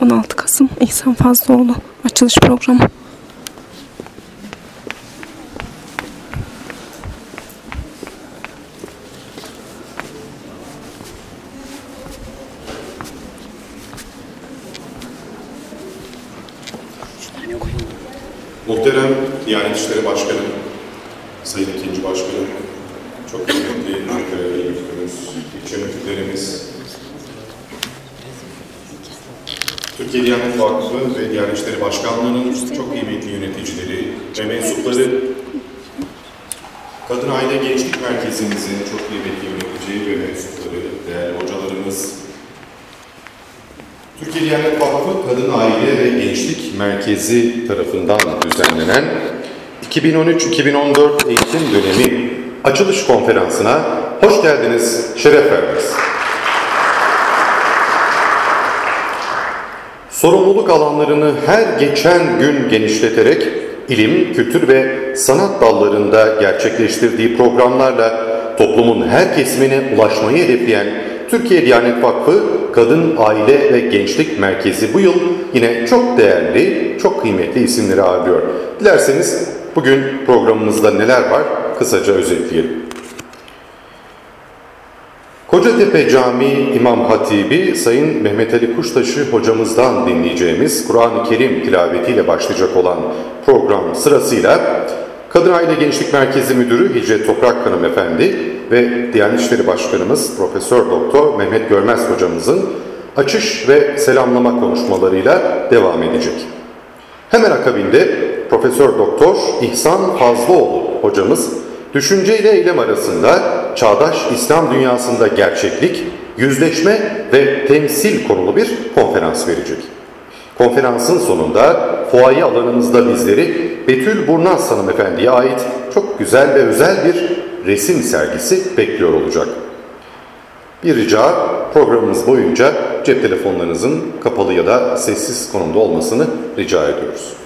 16 Kasım İhsan Fazlıoğlu açılış programı. Şunları bir koyun. Muhterem Diyanet İşleri Başkanı, Sayın İkinci Başkanım, çok kıymetli Ankara Bey Müftümüz, ilçe müftülerimiz, Türkiye Diyanet Vakfı ve Diyanet İşleri Başkanlığı'nın çok kıymetli yöneticileri ve mensupları, Kadın Aile Gençlik Merkezimizin çok kıymetli yönetici ve mensupları, değerli hocalarımız, Türkiye Diyanet Vakfı Kadın Aile ve Gençlik Merkezi tarafından düzenlenen 2013-2014 eğitim dönemi açılış konferansına hoş geldiniz, şeref verdiniz. Sorumluluk alanlarını her geçen gün genişleterek ilim, kültür ve sanat dallarında gerçekleştirdiği programlarla toplumun her kesimine ulaşmayı hedefleyen Türkiye Diyanet Vakfı Kadın, Aile ve Gençlik Merkezi bu yıl yine çok değerli, çok kıymetli isimleri ağırlıyor. Dilerseniz bugün programımızda neler var kısaca özetleyelim. Kocatepe Camii İmam Hatibi Sayın Mehmet Ali Kuştaşı hocamızdan dinleyeceğimiz Kur'an-ı Kerim tilavetiyle başlayacak olan program sırasıyla Kadın Aile Gençlik Merkezi Müdürü Hicret Toprak Hanımefendi ve Diyanet İşleri Başkanımız Profesör Doktor Mehmet Görmez hocamızın açış ve selamlama konuşmalarıyla devam edecek. Hemen akabinde Profesör Doktor İhsan Fazlıoğlu hocamız düşünce ile eylem arasında çağdaş İslam dünyasında gerçeklik, yüzleşme ve temsil konulu bir konferans verecek. Konferansın sonunda fuaye alanımızda bizleri Betül Burnaz hanımefendiye ait çok güzel ve özel bir resim sergisi bekliyor olacak. Bir rica programımız boyunca cep telefonlarınızın kapalı ya da sessiz konumda olmasını rica ediyoruz.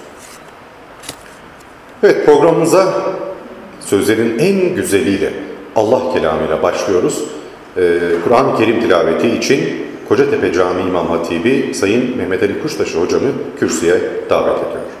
Evet programımıza sözlerin en güzeliyle Allah kelamıyla başlıyoruz. Ee, Kur'an-ı Kerim tilaveti için Kocatepe Camii İmam Hatibi Sayın Mehmet Ali Kuştaşı hocamı kürsüye davet ediyor.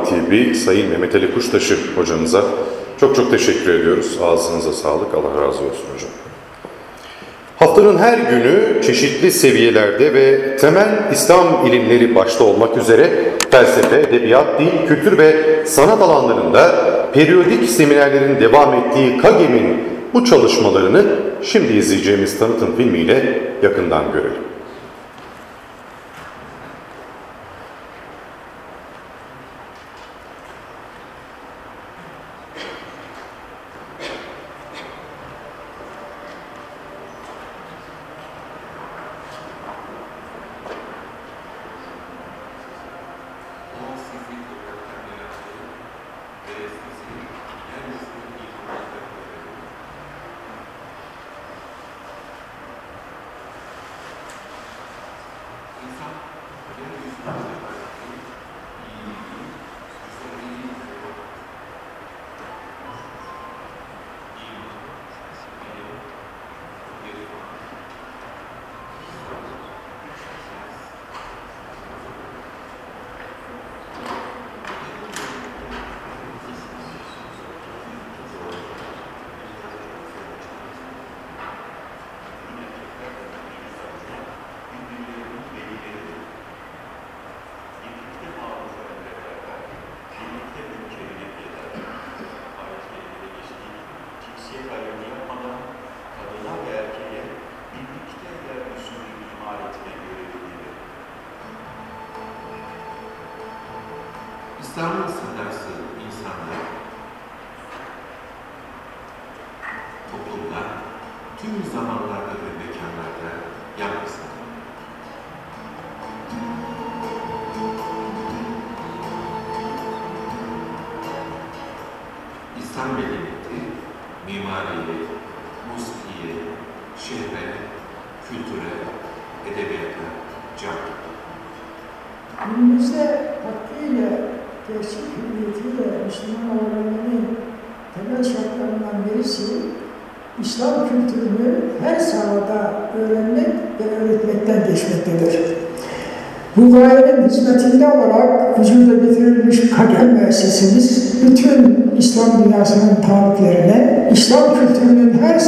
Hatibi Sayın Mehmet Ali Kuştaşı hocamıza çok çok teşekkür ediyoruz. Ağzınıza sağlık. Allah razı olsun hocam. Haftanın her günü çeşitli seviyelerde ve temel İslam ilimleri başta olmak üzere felsefe, edebiyat, dil, kültür ve sanat alanlarında periyodik seminerlerin devam ettiği KAGEM'in bu çalışmalarını şimdi izleyeceğimiz tanıtım filmiyle yakından görelim. cinsiyet ayrımı yapmadan kadına ve erkeğe birlikte yeryüzünü imar etme görevidir. İslam'ın hizmetinde olarak vücuda getirilmiş kadem müessesemiz, bütün İslam dünyasının tarihlerine, İslam kültürünün her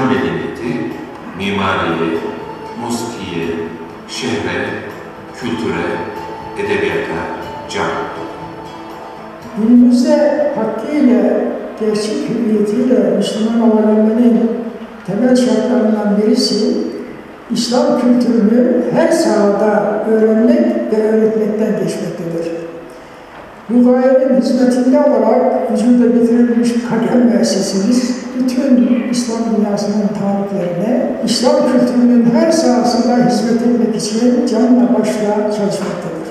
İslam medeniyeti, mimariye, musikiye, şehre, kültüre, edebiyata can. Günümüzde hakkıyla, gerçek hürriyetiyle Müslüman olabilmenin temel şartlarından birisi, İslam kültürünü her sahada öğrenmek ve öğretmekten geçmektedir. Bu gayenin hizmetinde olarak vücuda getirilmiş kadem müessesemiz bütün İslam dünyasının tarihlerine, İslam kültürünün her sahasında hizmet etmek için canla başla çalışmaktadır.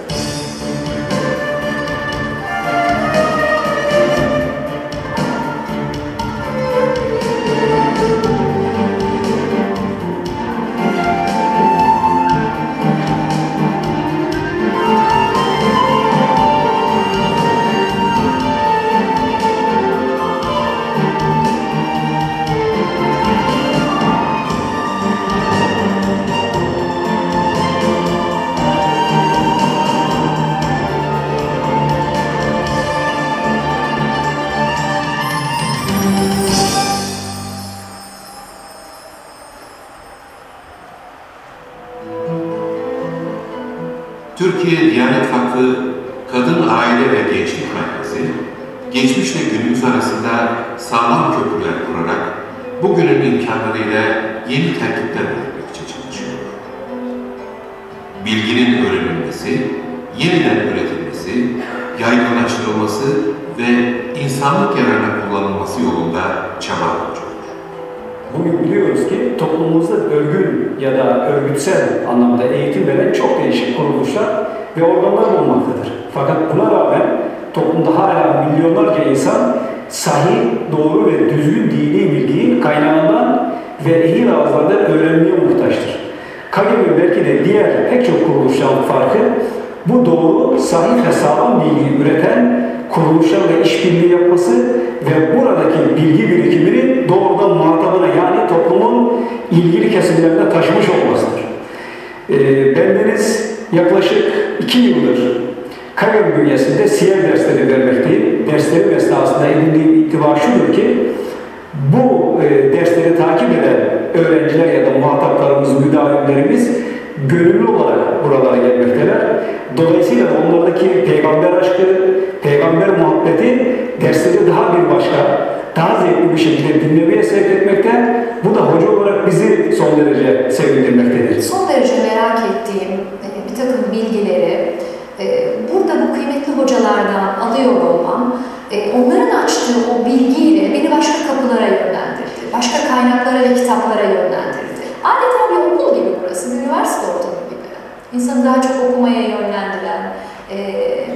Burası, bir üniversite ortamı gibi. İnsanı daha çok okumaya yönlendiren, e,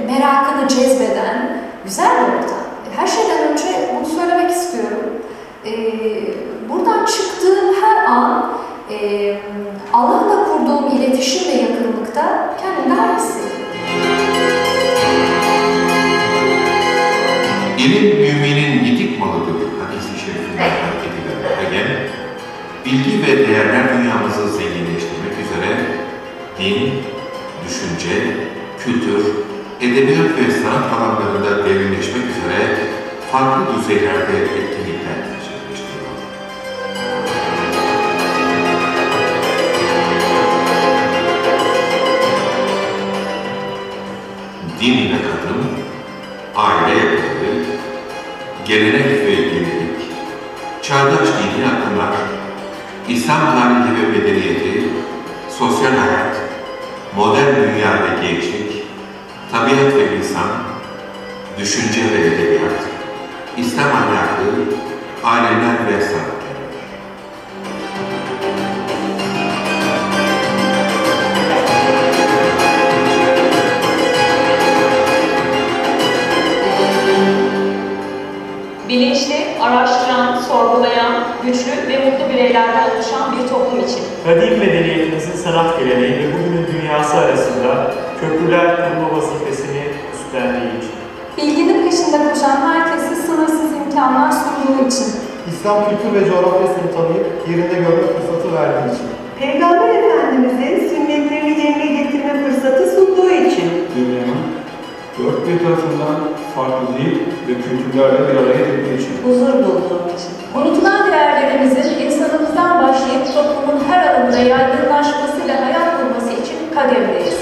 merakını cezbeden güzel bir ortam. Her şeyden önce bunu söylemek istiyorum. E, buradan çıktığım her an e, Allah'la kurduğum iletişim ve yakınlıkta kendimi daha hissediyorum. İlim müminin yedik malıdır hadisi şerifinden hareket eden Hegel, bilgi ve değerler dünyamızı din, düşünce, kültür, edebiyat ve sanat alanlarında derinleşmek üzere farklı düzeylerde etkinlikler gerçekleştiriyor. Din ile kadın, aile yapıları, gelenek ve yenilik, çağdaş dini akımlar, İslam tarihi ve medeniyeti, sosyal hayat, modern dünya ve gençlik, tabiat ve insan, düşünce ve edebiyat, İslam ahlakı, aileler ve sanat. Bilinçli, araştıran, sorgulayan, güçlü ve mutlu bireylerden oluşan bir toplum için. Kadim medeniyetimizin sanat geleneği ve bugünün dünyası arasında köprüler kurma vazifesini üstlendiği için. Bilginin peşinde koşan herkese sınırsız imkanlar sunduğu için. İslam kültür ve coğrafyasını tanıyıp yerinde görme fırsatı verdiği için. Peygamber Efendimiz'in sünnetlerini yerine getirme fırsatı sunduğu için. Dünyanın dört bir tarafından farklı değil ve kültürlerle bir araya geldiği için. Huzur bulduğum için. Unutulan değerlerimizin insanımızdan başlayıp toplumun her alanında yaygınlaşmasıyla hayat bulması için kademdeyiz.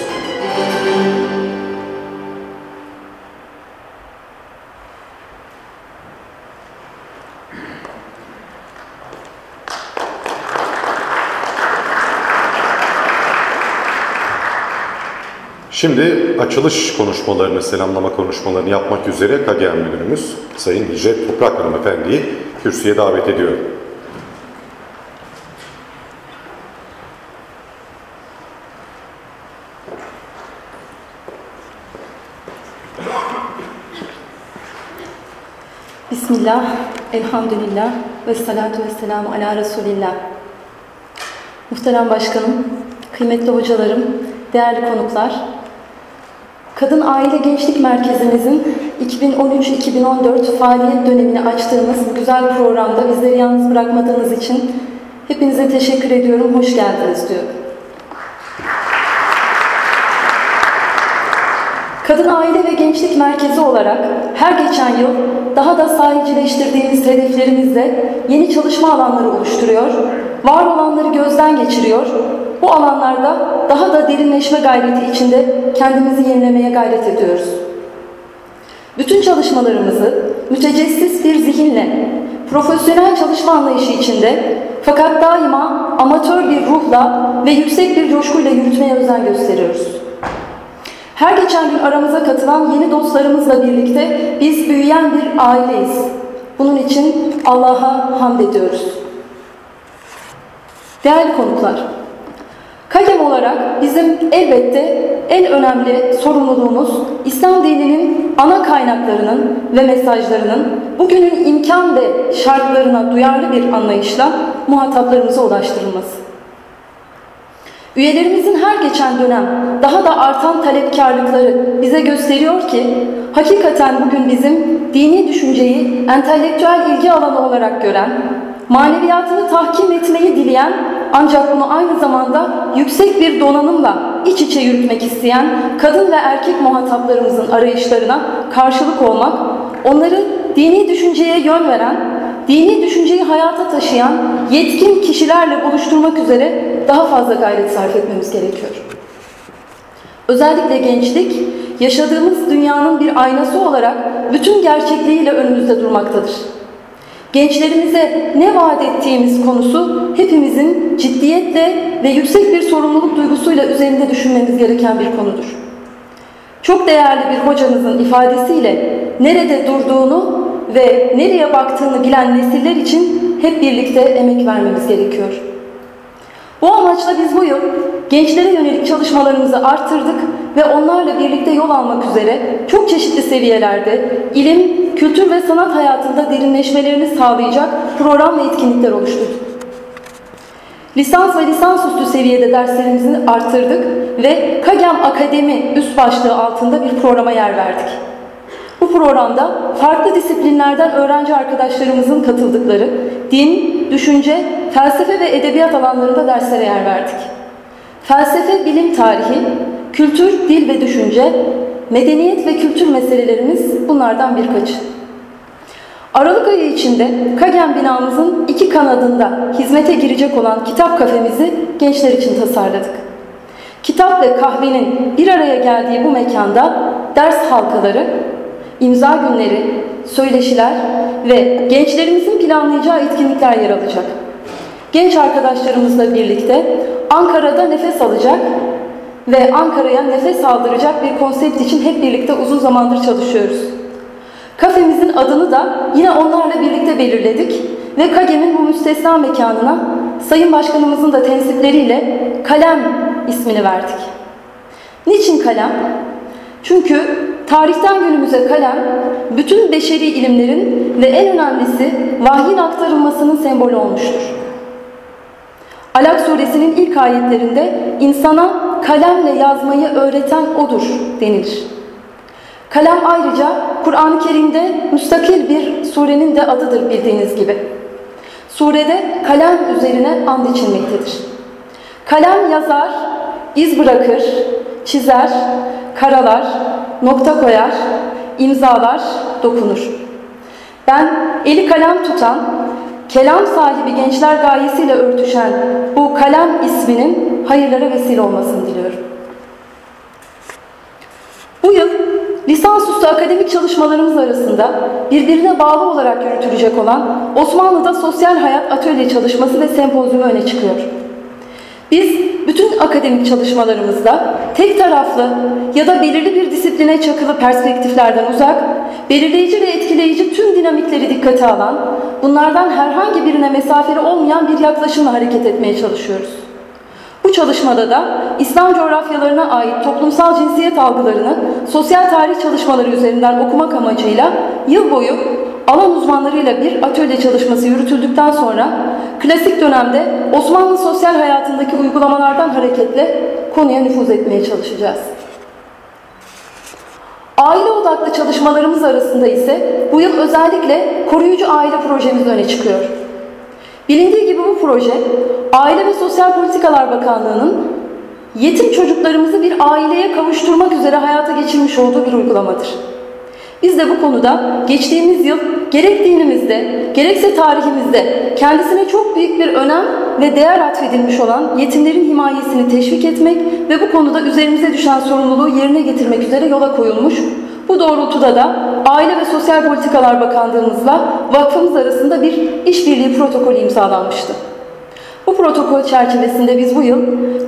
Şimdi açılış konuşmalarını, selamlama konuşmalarını yapmak üzere KGM Müdürümüz Sayın Hicret Toprak Hanımefendi'yi kürsüye davet ediyorum. Bismillah, elhamdülillah ve salatu ve selamu ala Resulillah. Muhterem Başkanım, kıymetli hocalarım, değerli konuklar, Kadın Aile Gençlik Merkezimizin 2013-2014 faaliyet dönemini açtığımız güzel programda bizleri yalnız bırakmadığınız için hepinize teşekkür ediyorum, hoş geldiniz diyorum. Kadın Aile ve Gençlik Merkezi olarak her geçen yıl daha da sahicileştirdiğimiz hedeflerimizle yeni çalışma alanları oluşturuyor, var olanları gözden geçiriyor, bu alanlarda daha da derinleşme gayreti içinde kendimizi yenilemeye gayret ediyoruz. Bütün çalışmalarımızı mütecessis bir zihinle, profesyonel çalışma anlayışı içinde fakat daima amatör bir ruhla ve yüksek bir coşkuyla yürütmeye özen gösteriyoruz. Her geçen gün aramıza katılan yeni dostlarımızla birlikte biz büyüyen bir aileyiz. Bunun için Allah'a hamd ediyoruz. Değerli konuklar, KAGEM olarak bizim elbette en önemli sorumluluğumuz İslam dininin ana kaynaklarının ve mesajlarının bugünün imkan ve şartlarına duyarlı bir anlayışla muhataplarımıza ulaştırılması. Üyelerimizin her geçen dönem daha da artan talepkarlıkları bize gösteriyor ki hakikaten bugün bizim dini düşünceyi entelektüel ilgi alanı olarak gören, maneviyatını tahkim etmeyi dileyen ancak bunu aynı zamanda yüksek bir donanımla iç içe yürütmek isteyen kadın ve erkek muhataplarımızın arayışlarına karşılık olmak, onları dini düşünceye yön veren, dini düşünceyi hayata taşıyan yetkin kişilerle buluşturmak üzere daha fazla gayret sarf etmemiz gerekiyor. Özellikle gençlik, yaşadığımız dünyanın bir aynası olarak bütün gerçekliğiyle önümüzde durmaktadır. Gençlerimize ne vaat ettiğimiz konusu hepimizin ciddiyetle ve yüksek bir sorumluluk duygusuyla üzerinde düşünmemiz gereken bir konudur. Çok değerli bir hocamızın ifadesiyle nerede durduğunu ve nereye baktığını bilen nesiller için hep birlikte emek vermemiz gerekiyor. Bu amaçla biz bu yıl gençlere yönelik çalışmalarımızı arttırdık ve onlarla birlikte yol almak üzere çok çeşitli seviyelerde ilim, kültür ve sanat hayatında derinleşmelerini sağlayacak program ve etkinlikler oluşturduk. Lisans ve lisansüstü seviyede derslerimizi arttırdık ve KAGEM Akademi üst başlığı altında bir programa yer verdik. Bu programda farklı disiplinlerden öğrenci arkadaşlarımızın katıldıkları din, düşünce, felsefe ve edebiyat alanlarında derslere yer verdik. Felsefe, bilim tarihi, kültür, dil ve düşünce, medeniyet ve kültür meselelerimiz bunlardan birkaçı. Aralık ayı içinde Kagen binamızın iki kanadında hizmete girecek olan kitap kafemizi gençler için tasarladık. Kitap ve kahvenin bir araya geldiği bu mekanda ders halkaları, imza günleri, söyleşiler ve gençlerimizin planlayacağı etkinlikler yer alacak. Genç arkadaşlarımızla birlikte Ankara'da nefes alacak ve Ankara'ya nefes aldıracak bir konsept için hep birlikte uzun zamandır çalışıyoruz. Kafemizin adını da yine onlarla birlikte belirledik ve KAGEM'in bu müstesna mekanına Sayın Başkanımızın da tensipleriyle Kalem ismini verdik. Niçin kalem? Çünkü tarihten günümüze kalem, bütün beşeri ilimlerin ve en önemlisi vahyin aktarılmasının sembolü olmuştur. Alak suresinin ilk ayetlerinde insana kalemle yazmayı öğreten odur denilir. Kalem ayrıca Kur'an-ı Kerim'de müstakil bir surenin de adıdır bildiğiniz gibi. Surede kalem üzerine and içilmektedir. Kalem yazar, iz bırakır, çizer, karalar, nokta koyar, imzalar, dokunur. Ben eli kalem tutan, kelam sahibi gençler gayesiyle örtüşen bu kalem isminin hayırlara vesile olmasını diliyorum. Bu yıl lisansüstü akademik çalışmalarımız arasında birbirine bağlı olarak yürütülecek olan Osmanlı'da sosyal hayat atölye çalışması ve sempozyumu öne çıkıyor. Biz bütün akademik çalışmalarımızda tek taraflı ya da belirli bir disipline çakılı perspektiflerden uzak, belirleyici ve etkileyici tüm dinamikleri dikkate alan, bunlardan herhangi birine mesafeli olmayan bir yaklaşımla hareket etmeye çalışıyoruz. Bu çalışmada da İslam coğrafyalarına ait toplumsal cinsiyet algılarını sosyal tarih çalışmaları üzerinden okumak amacıyla yıl boyu alan uzmanlarıyla bir atölye çalışması yürütüldükten sonra klasik dönemde Osmanlı sosyal hayatındaki uygulamalardan hareketle konuya nüfuz etmeye çalışacağız. Aile odaklı çalışmalarımız arasında ise bu yıl özellikle koruyucu aile projemiz öne çıkıyor. Bilindiği gibi bu proje Aile ve Sosyal Politikalar Bakanlığı'nın yetim çocuklarımızı bir aileye kavuşturmak üzere hayata geçirmiş olduğu bir uygulamadır. Biz de bu konuda geçtiğimiz yıl gerek dinimizde gerekse tarihimizde kendisine çok büyük bir önem ve değer atfedilmiş olan yetimlerin himayesini teşvik etmek ve bu konuda üzerimize düşen sorumluluğu yerine getirmek üzere yola koyulmuş. Bu doğrultuda da Aile ve Sosyal Politikalar Bakanlığımızla vakfımız arasında bir işbirliği protokolü imzalanmıştı. Bu protokol çerçevesinde biz bu yıl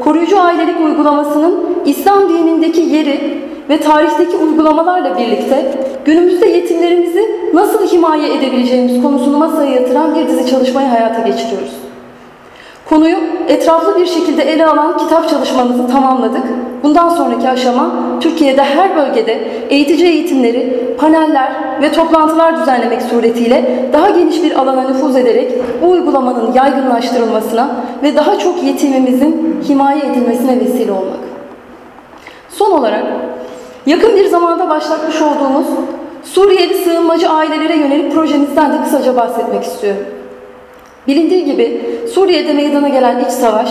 koruyucu ailelik uygulamasının İslam dinindeki yeri ve tarihteki uygulamalarla birlikte günümüzde yetimlerimizi nasıl himaye edebileceğimiz konusunu masaya yatıran bir dizi çalışmayı hayata geçiriyoruz. Konuyu etraflı bir şekilde ele alan kitap çalışmamızı tamamladık. Bundan sonraki aşama Türkiye'de her bölgede eğitici eğitimleri, paneller ve toplantılar düzenlemek suretiyle daha geniş bir alana nüfuz ederek bu uygulamanın yaygınlaştırılmasına ve daha çok yetimimizin himaye edilmesine vesile olmak. Son olarak yakın bir zamanda başlatmış olduğumuz Suriyeli sığınmacı ailelere yönelik projemizden de kısaca bahsetmek istiyorum. Bilindiği gibi Suriye'de meydana gelen iç savaş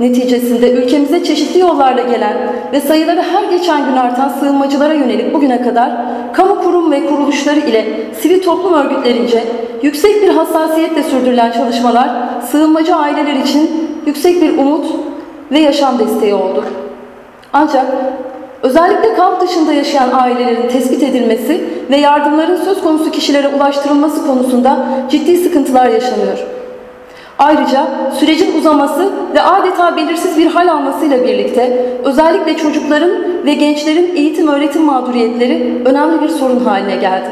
neticesinde ülkemize çeşitli yollarla gelen ve sayıları her geçen gün artan sığınmacılara yönelik bugüne kadar kamu kurum ve kuruluşları ile sivil toplum örgütlerince yüksek bir hassasiyetle sürdürülen çalışmalar sığınmacı aileler için yüksek bir umut ve yaşam desteği oldu. Ancak Özellikle kamp dışında yaşayan ailelerin tespit edilmesi ve yardımların söz konusu kişilere ulaştırılması konusunda ciddi sıkıntılar yaşanıyor. Ayrıca sürecin uzaması ve adeta belirsiz bir hal almasıyla birlikte özellikle çocukların ve gençlerin eğitim öğretim mağduriyetleri önemli bir sorun haline geldi.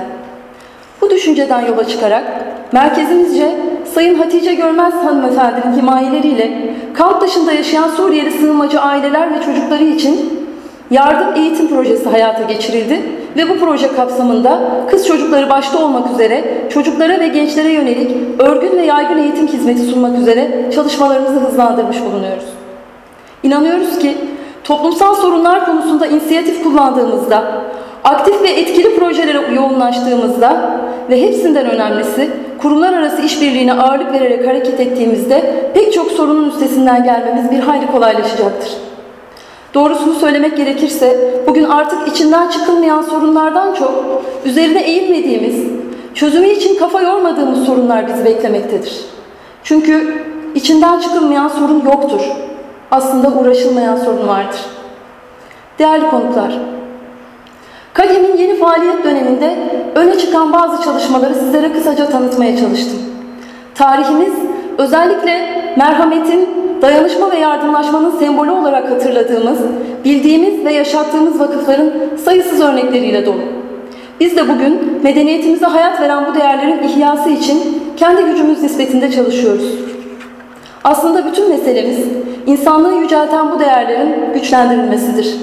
Bu düşünceden yola çıkarak merkezimizce Sayın Hatice Görmez hanımefendinin himayeleriyle kamp dışında yaşayan Suriyeli sığınmacı aileler ve çocukları için yardım eğitim projesi hayata geçirildi ve bu proje kapsamında kız çocukları başta olmak üzere çocuklara ve gençlere yönelik örgün ve yaygın eğitim hizmeti sunmak üzere çalışmalarımızı hızlandırmış bulunuyoruz. İnanıyoruz ki toplumsal sorunlar konusunda inisiyatif kullandığımızda, aktif ve etkili projelere yoğunlaştığımızda ve hepsinden önemlisi kurumlar arası işbirliğine ağırlık vererek hareket ettiğimizde pek çok sorunun üstesinden gelmemiz bir hayli kolaylaşacaktır. Doğrusunu söylemek gerekirse bugün artık içinden çıkılmayan sorunlardan çok üzerine eğilmediğimiz, çözümü için kafa yormadığımız sorunlar bizi beklemektedir. Çünkü içinden çıkılmayan sorun yoktur. Aslında uğraşılmayan sorun vardır. Değerli konuklar, Kalem'in yeni faaliyet döneminde öne çıkan bazı çalışmaları sizlere kısaca tanıtmaya çalıştım. Tarihimiz özellikle merhametin, dayanışma ve yardımlaşmanın sembolü olarak hatırladığımız, bildiğimiz ve yaşattığımız vakıfların sayısız örnekleriyle dolu. Biz de bugün medeniyetimize hayat veren bu değerlerin ihyası için kendi gücümüz nispetinde çalışıyoruz. Aslında bütün meselemiz insanlığı yücelten bu değerlerin güçlendirilmesidir.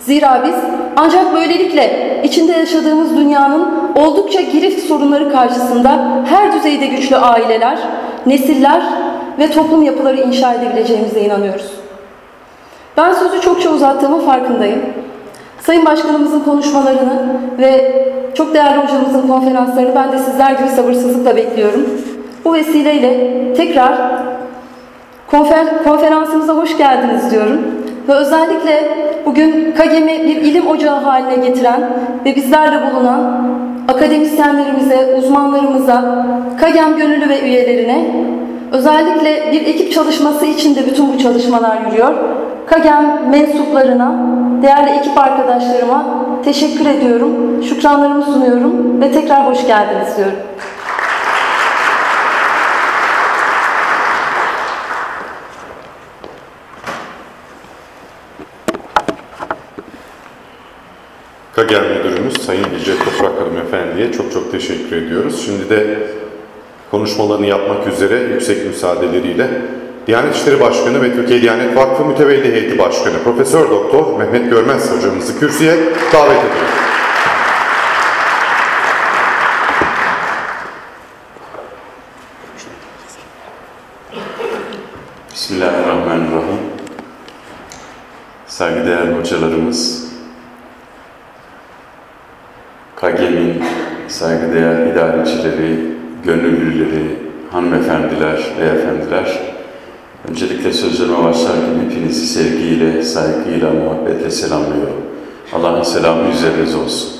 Zira biz ancak böylelikle içinde yaşadığımız dünyanın oldukça girift sorunları karşısında her düzeyde güçlü aileler, nesiller ve toplum yapıları inşa edebileceğimize inanıyoruz. Ben sözü çokça uzattığımın farkındayım. Sayın Başkanımızın konuşmalarını ve çok değerli hocamızın konferanslarını ben de sizler gibi sabırsızlıkla bekliyorum. Bu vesileyle tekrar konfer konferansımıza hoş geldiniz diyorum. Ve özellikle bugün KAGEM'i bir ilim ocağı haline getiren ve bizlerle bulunan akademisyenlerimize, uzmanlarımıza, KAGEM gönüllü ve üyelerine Özellikle bir ekip çalışması için de bütün bu çalışmalar yürüyor. Kagem mensuplarına, değerli ekip arkadaşlarıma teşekkür ediyorum. Şükranlarımı sunuyorum ve tekrar hoş geldiniz diyorum. Kagem Müdürümüz Sayın Yüce Toprak Hanımefendi'ye çok çok teşekkür ediyoruz. Şimdi de konuşmalarını yapmak üzere yüksek müsaadeleriyle Diyanet İşleri Başkanı ve Türkiye Diyanet Vakfı Mütevelli Heyeti Başkanı Profesör Doktor Mehmet Görmez hocamızı kürsüye davet ediyoruz. Bismillahirrahmanirrahim. Saygıdeğer hocalarımız, KAGEM'in saygıdeğer idarecileri, gönüllüleri, hanımefendiler, beyefendiler, öncelikle sözlerime başlarken hepinizi sevgiyle, saygıyla, muhabbetle selamlıyorum. Allah'ın selamı üzerinize olsun.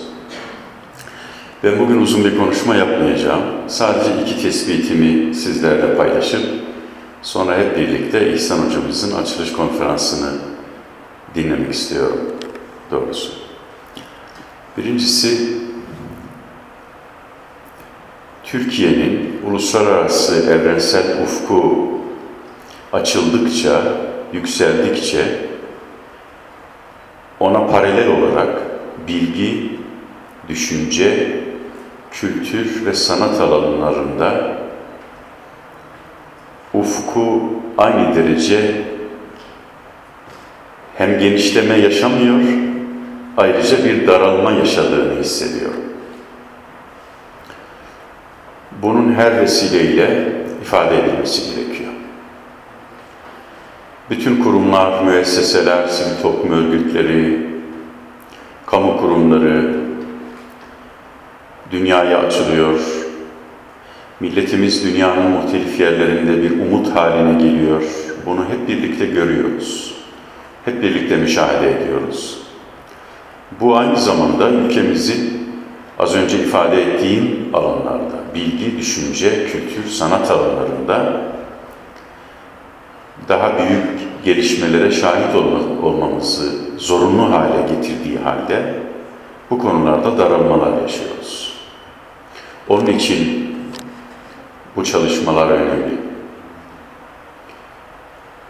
Ben bugün uzun bir konuşma yapmayacağım. Sadece iki tespitimi sizlerle paylaşıp sonra hep birlikte İhsan Hocamızın açılış konferansını dinlemek istiyorum doğrusu. Birincisi, Türkiye'nin uluslararası evrensel ufku açıldıkça, yükseldikçe ona paralel olarak bilgi, düşünce, kültür ve sanat alanlarında ufku aynı derece hem genişleme yaşamıyor, ayrıca bir daralma yaşadığını hissediyorum. Bunun her vesileyle ifade edilmesi gerekiyor. Bütün kurumlar, müesseseler, sivil toplum örgütleri, kamu kurumları dünyaya açılıyor. Milletimiz dünyanın muhtelif yerlerinde bir umut haline geliyor. Bunu hep birlikte görüyoruz. Hep birlikte müşahede ediyoruz. Bu aynı zamanda ülkemizin az önce ifade ettiğim alanlarda, bilgi, düşünce, kültür, sanat alanlarında daha büyük gelişmelere şahit olmamızı zorunlu hale getirdiği halde bu konularda daralmalar yaşıyoruz. Onun için bu çalışmalar önemli.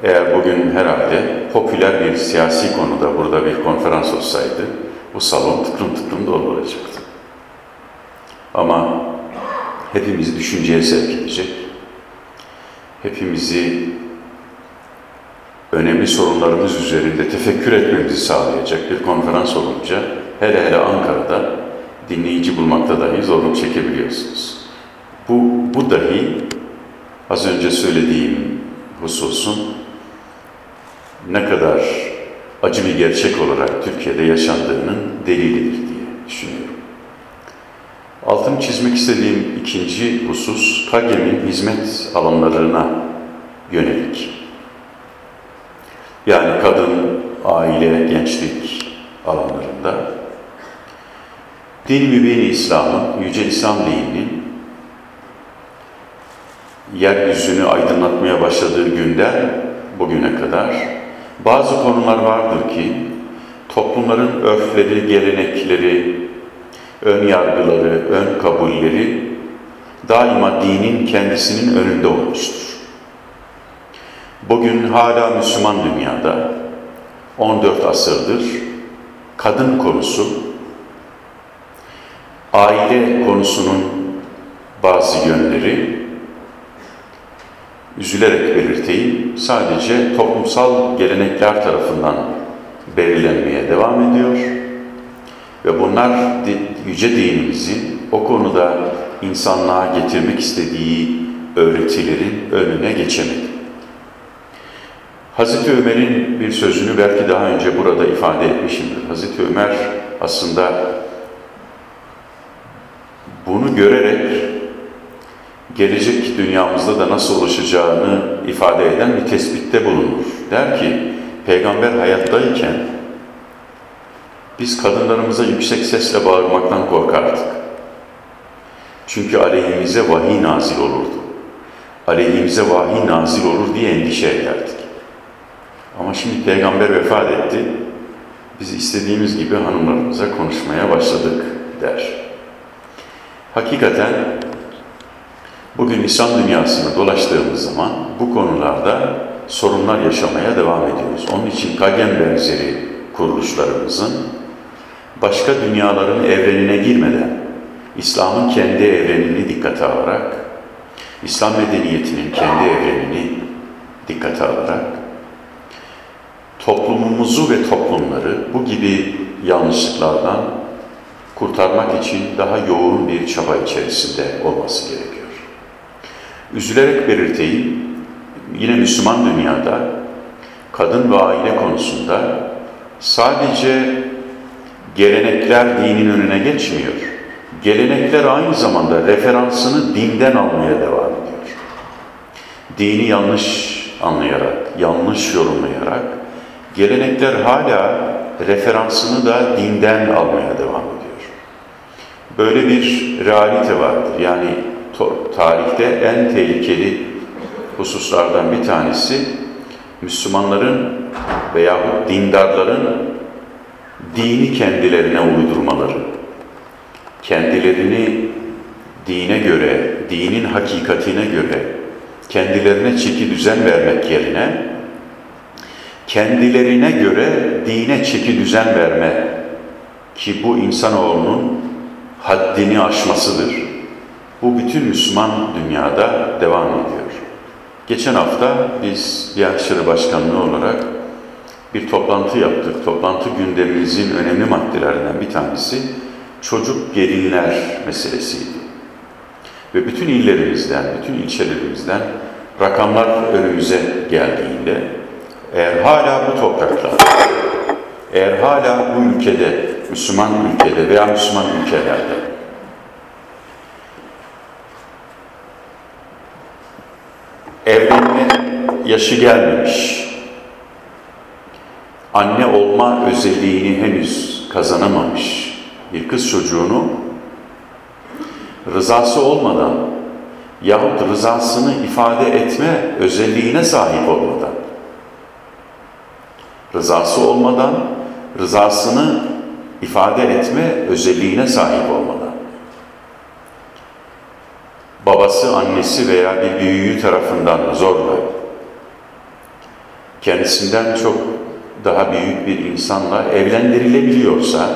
Eğer bugün herhalde popüler bir siyasi konuda burada bir konferans olsaydı bu salon tıklım tıklım dolu olacaktı. Ama hepimizi düşünceye sevk edecek, hepimizi önemli sorunlarımız üzerinde tefekkür etmemizi sağlayacak bir konferans olunca hele hele Ankara'da dinleyici bulmakta dahi zorluk çekebiliyorsunuz. Bu, bu dahi az önce söylediğim hususun ne kadar acı bir gerçek olarak Türkiye'de yaşandığının delilidir diye düşünüyorum. Altını çizmek istediğim ikinci husus, KAGEM'in hizmet alanlarına yönelik. Yani kadın, aile, gençlik alanlarında din mübini İslam'ın, Yüce İslam dininin yeryüzünü aydınlatmaya başladığı günden bugüne kadar bazı konular vardır ki toplumların örfleri, gelenekleri, ön yargıları, ön kabulleri daima dinin kendisinin önünde olmuştur. Bugün hala Müslüman dünyada 14 asırdır kadın konusu, aile konusunun bazı yönleri üzülerek belirteyim, sadece toplumsal gelenekler tarafından belirlenmeye devam ediyor ve bunlar yüce dinimizin o konuda insanlığa getirmek istediği öğretilerin önüne geçemedi. Hazreti Ömer'in bir sözünü belki daha önce burada ifade etmişimdir. Hazreti Ömer aslında bunu görerek gelecek dünyamızda da nasıl ulaşacağını ifade eden bir tespitte bulunur. Der ki, peygamber hayattayken biz kadınlarımıza yüksek sesle bağırmaktan korkardık. Çünkü aleyhimize vahiy nazil olurdu. Aleyhimize vahiy nazil olur diye endişe ederdik. Ama şimdi peygamber vefat etti. Biz istediğimiz gibi hanımlarımıza konuşmaya başladık der. Hakikaten bugün İslam dünyasını dolaştığımız zaman bu konularda sorunlar yaşamaya devam ediyoruz. Onun için KAGEM benzeri kuruluşlarımızın başka dünyaların evrenine girmeden, İslam'ın kendi evrenini dikkate alarak, İslam medeniyetinin kendi evrenini dikkate alarak, toplumumuzu ve toplumları bu gibi yanlışlıklardan kurtarmak için daha yoğun bir çaba içerisinde olması gerekiyor. Üzülerek belirteyim, yine Müslüman dünyada kadın ve aile konusunda sadece gelenekler dinin önüne geçmiyor. Gelenekler aynı zamanda referansını dinden almaya devam ediyor. Dini yanlış anlayarak, yanlış yorumlayarak gelenekler hala referansını da dinden almaya devam ediyor. Böyle bir realite vardır. Yani tarihte en tehlikeli hususlardan bir tanesi Müslümanların veyahut dindarların dini kendilerine uydurmaları. Kendilerini dine göre, dinin hakikatine göre kendilerine çeki düzen vermek yerine kendilerine göre dine çeki düzen verme ki bu insanoğlunun haddini aşmasıdır. Bu bütün Müslüman dünyada devam ediyor. Geçen hafta biz Diyanet İşleri Başkanlığı olarak bir toplantı yaptık. Toplantı gündemimizin önemli maddelerinden bir tanesi çocuk gelinler meselesiydi. Ve bütün illerimizden, bütün ilçelerimizden rakamlar önümüze geldiğinde eğer hala bu topraklarda, eğer hala bu ülkede, Müslüman ülkede veya Müslüman ülkelerde. Evlenme yaşı gelmemiş, anne olma özelliğini henüz kazanamamış bir kız çocuğunu rızası olmadan yahut rızasını ifade etme özelliğine sahip olmadan rızası olmadan rızasını ifade etme özelliğine sahip olmadan babası, annesi veya bir büyüğü tarafından zorla kendisinden çok daha büyük bir insanla evlendirilebiliyorsa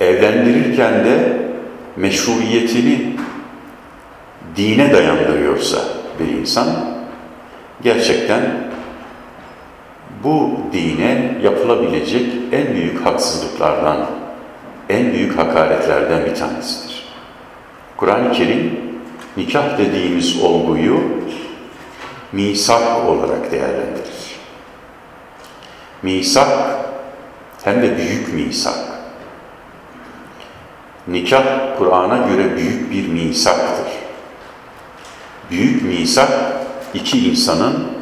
evlendirirken de meşruiyetini dine dayandırıyorsa bir insan gerçekten bu dine yapılabilecek en büyük haksızlıklardan, en büyük hakaretlerden bir tanesidir. Kur'an-ı Kerim nikah dediğimiz olguyu misak olarak değerlendirir. Misak hem de büyük misak. Nikah Kur'an'a göre büyük bir misaktır. Büyük misak iki insanın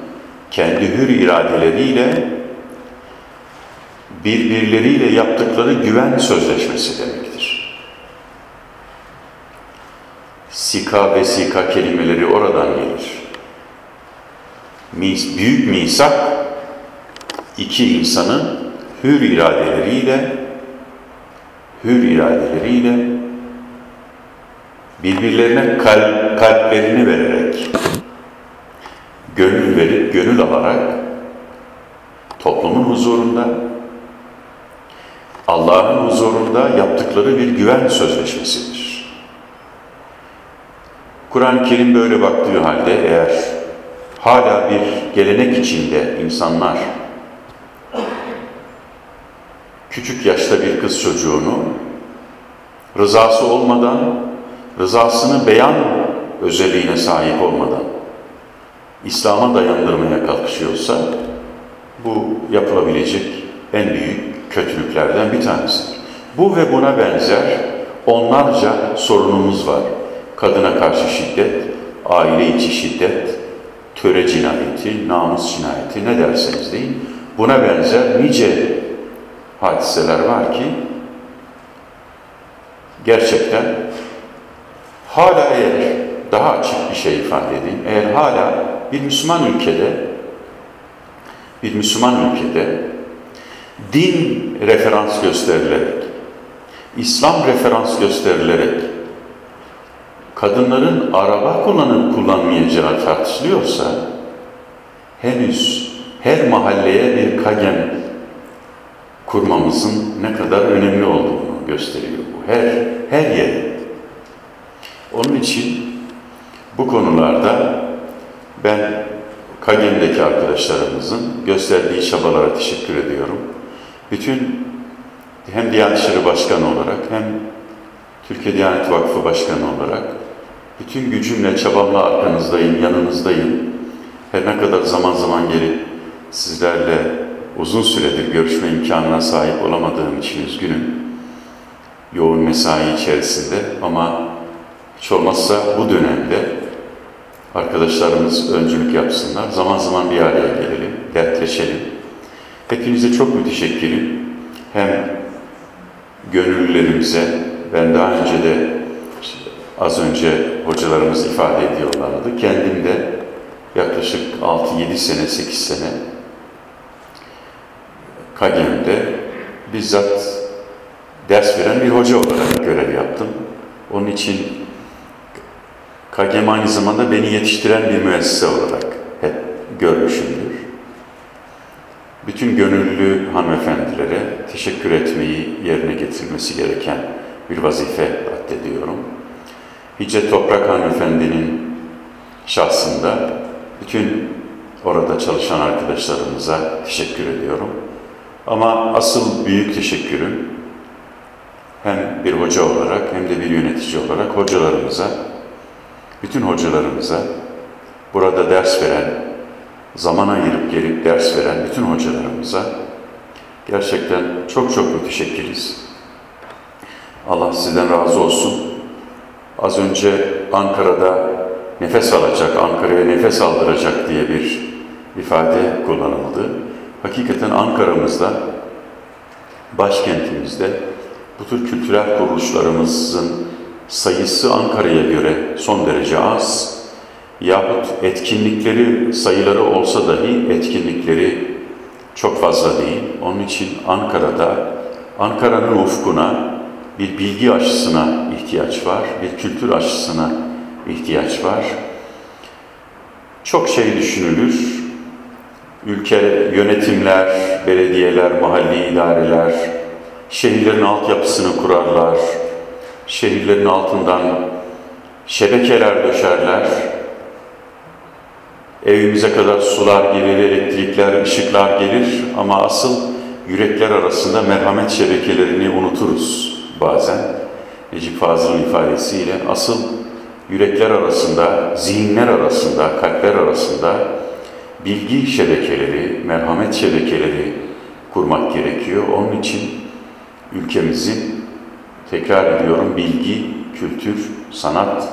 kendi hür iradeleriyle birbirleriyle yaptıkları güven sözleşmesi demektir. Sika ve sika kelimeleri oradan gelir. Mis, büyük misak iki insanın hür iradeleriyle hür iradeleriyle birbirlerine kalp, kalplerini vererek gönül verip gönül alarak toplumun huzurunda Allah'ın huzurunda yaptıkları bir güven sözleşmesidir. Kur'an-ı Kerim böyle baktığı halde eğer hala bir gelenek içinde insanlar küçük yaşta bir kız çocuğunu rızası olmadan, rızasını beyan özelliğine sahip olmadan İslam'a dayandırmaya kalkışıyorsa bu yapılabilecek en büyük kötülüklerden bir tanesidir. Bu ve buna benzer onlarca sorunumuz var. Kadına karşı şiddet, aile içi şiddet, töre cinayeti, namus cinayeti ne derseniz deyin. Buna benzer nice hadiseler var ki gerçekten hala eğer daha açık bir şey ifade edeyim. Eğer hala bir Müslüman ülkede bir Müslüman ülkede din referans gösterilerek, İslam referans gösterilerek kadınların araba kullanıp kullanmayacağı tartışılıyorsa henüz her mahalleye bir kagen kurmamızın ne kadar önemli olduğunu gösteriyor bu. Her, her yer. Onun için bu konularda ben Kagem'deki arkadaşlarımızın gösterdiği çabalara teşekkür ediyorum. Bütün hem Diyanet İşleri Başkanı olarak hem Türkiye Diyanet Vakfı Başkanı olarak bütün gücümle, çabamla arkanızdayım, yanınızdayım. Her ne kadar zaman zaman gelip sizlerle uzun süredir görüşme imkanına sahip olamadığım için üzgünüm. Yoğun mesai içerisinde ama hiç olmazsa bu dönemde arkadaşlarımız öncülük yapsınlar. Zaman zaman bir araya gelelim, dertleşelim. Hepinize çok müteşekkirim. Hem gönüllülerimize, ben daha önce de az önce hocalarımız ifade ediyorlardı. Kendim de yaklaşık 6-7 sene, 8 sene Kagem'de bizzat ders veren bir hoca olarak görev yaptım. Onun için Kagem aynı zamanda beni yetiştiren bir müessese olarak hep görmüşümdür. Bütün gönüllü hanımefendilere teşekkür etmeyi yerine getirmesi gereken bir vazife addediyorum. Hicret Toprak hanımefendinin şahsında bütün orada çalışan arkadaşlarımıza teşekkür ediyorum. Ama asıl büyük teşekkürüm hem bir hoca olarak hem de bir yönetici olarak hocalarımıza, bütün hocalarımıza, burada ders veren, zaman ayırıp gelip ders veren bütün hocalarımıza gerçekten çok çok müteşekkiriz. Allah sizden razı olsun. Az önce Ankara'da nefes alacak, Ankara'ya nefes aldıracak diye bir ifade kullanıldı. Hakikaten Ankara'mızda, başkentimizde bu tür kültürel kuruluşlarımızın sayısı Ankara'ya göre son derece az yahut etkinlikleri sayıları olsa dahi etkinlikleri çok fazla değil. Onun için Ankara'da Ankara'nın ufkuna bir bilgi aşısına ihtiyaç var, bir kültür aşısına ihtiyaç var. Çok şey düşünülür. Ülke yönetimler, belediyeler, mahalli idareler şehirlerin altyapısını kurarlar. Şehirlerin altından şebekeler döşerler. Evimize kadar sular gelir, elektrikler, ışıklar gelir ama asıl yürekler arasında merhamet şebekelerini unuturuz bazen. Necip Fazıl'ın ifadesiyle asıl yürekler arasında, zihinler arasında, kalpler arasında bilgi şebekeleri, merhamet şebekeleri kurmak gerekiyor. Onun için ülkemizin tekrar ediyorum bilgi, kültür, sanat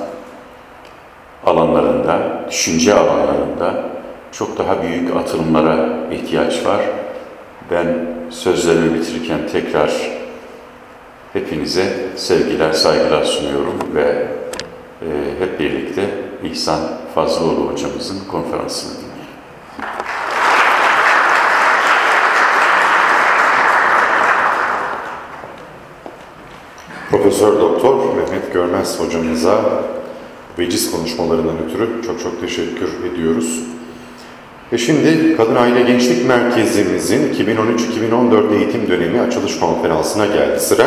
alanlarında, düşünce alanlarında çok daha büyük atılımlara ihtiyaç var. Ben sözlerimi bitirirken tekrar hepinize sevgiler, saygılar sunuyorum ve e, hep birlikte İhsan Fazlıoğlu hocamızın konferansını Profesör Doktor Mehmet Görmez hocamıza veciz konuşmalarından ötürü çok çok teşekkür ediyoruz. Ve şimdi Kadın Aile Gençlik Merkezimizin 2013-2014 eğitim dönemi açılış konferansına geldi sıra.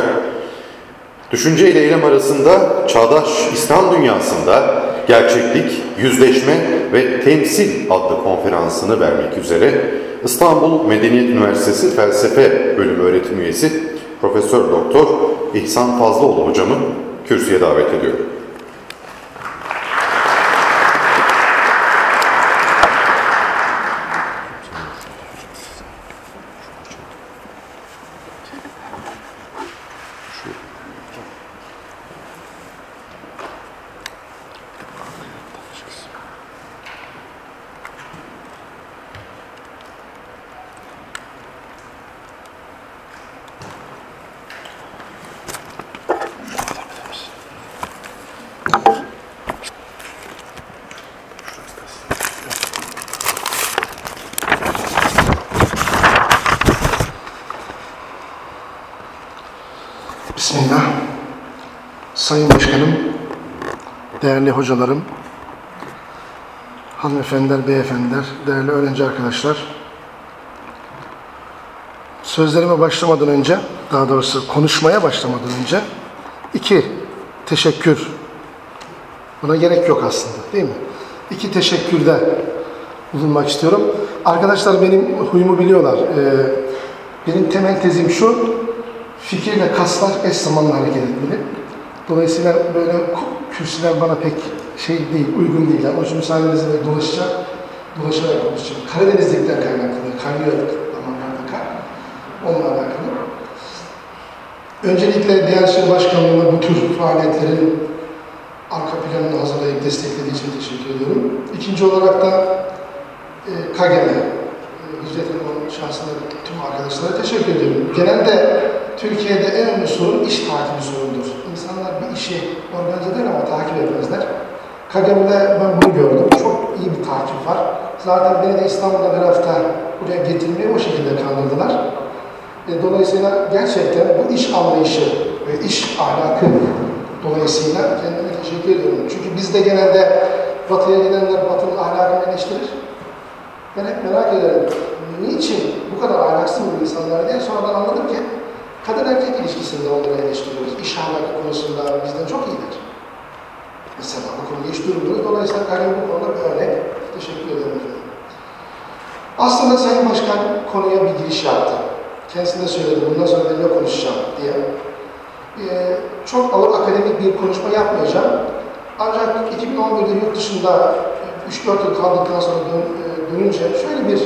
Düşünce ile eylem arasında çağdaş İslam dünyasında gerçeklik, yüzleşme ve temsil adlı konferansını vermek üzere İstanbul Medeniyet Üniversitesi Felsefe Bölümü öğretim üyesi Profesör Doktor İhsan Fazlıoğlu hocamı kürsüye davet ediyorum. Bismillah. Sayın Başkanım, değerli hocalarım, hanımefendiler, beyefendiler, değerli öğrenci arkadaşlar. sözlerime başlamadan önce, daha doğrusu konuşmaya başlamadan önce iki teşekkür. Buna gerek yok aslında değil mi? İki teşekkürde bulunmak istiyorum. Arkadaşlar benim huyumu biliyorlar. Ee, benim temel tezim şu, fikirle kaslar eş zamanlı hareket etmeli. Dolayısıyla böyle kürsüler bana pek şey değil, uygun değil. Yani o müsaadenizle dolaşacağım, dolaşarak konuşacağım. Karadenizlikten kaynaklı, kaynıyor zamanlarda kar. Onunla alakalı. Öncelikle Diyanet Başkanlığı'na bu tür faaliyetlerin arka planını hazırlayıp desteklediği için teşekkür ediyorum. İkinci olarak da e, KGM, e, Hicret şahsında tüm arkadaşlara teşekkür ediyorum. Genelde Türkiye'de en önemli sorun iş takibi sorundur. İşi organize eder ama takip etmezler. KGM'de ben bunu gördüm. Çok iyi bir takip var. Zaten beni de İstanbul'da bir hafta buraya getirmeyi o şekilde kandırdılar. E, dolayısıyla gerçekten bu iş anlayışı ve iş ahlakı dolayısıyla kendime teşekkür ediyorum. Çünkü bizde genelde batıya gidenler batının ahlakını eleştirir. Ben hep merak ederim. Niçin bu kadar ahlaksız bu insanlar diye sonradan anladım ki kadın erkek ilişkisinde onları eleştiriyoruz. İş ahlakı konusunda bizden çok iyiler. Mesela bu konuda hiç durmuyoruz. Dolayısıyla Karim bu konuda örnek. Teşekkür ederim efendim. Aslında Sayın Başkan konuya bir giriş yaptı. Kendisine söyledi, bundan sonra ben ne konuşacağım diye. Ee, çok ağır akademik bir konuşma yapmayacağım. Ancak 2011'de yurt dışında 3-4 yıl kaldıktan sonra dön, e, dönünce şöyle bir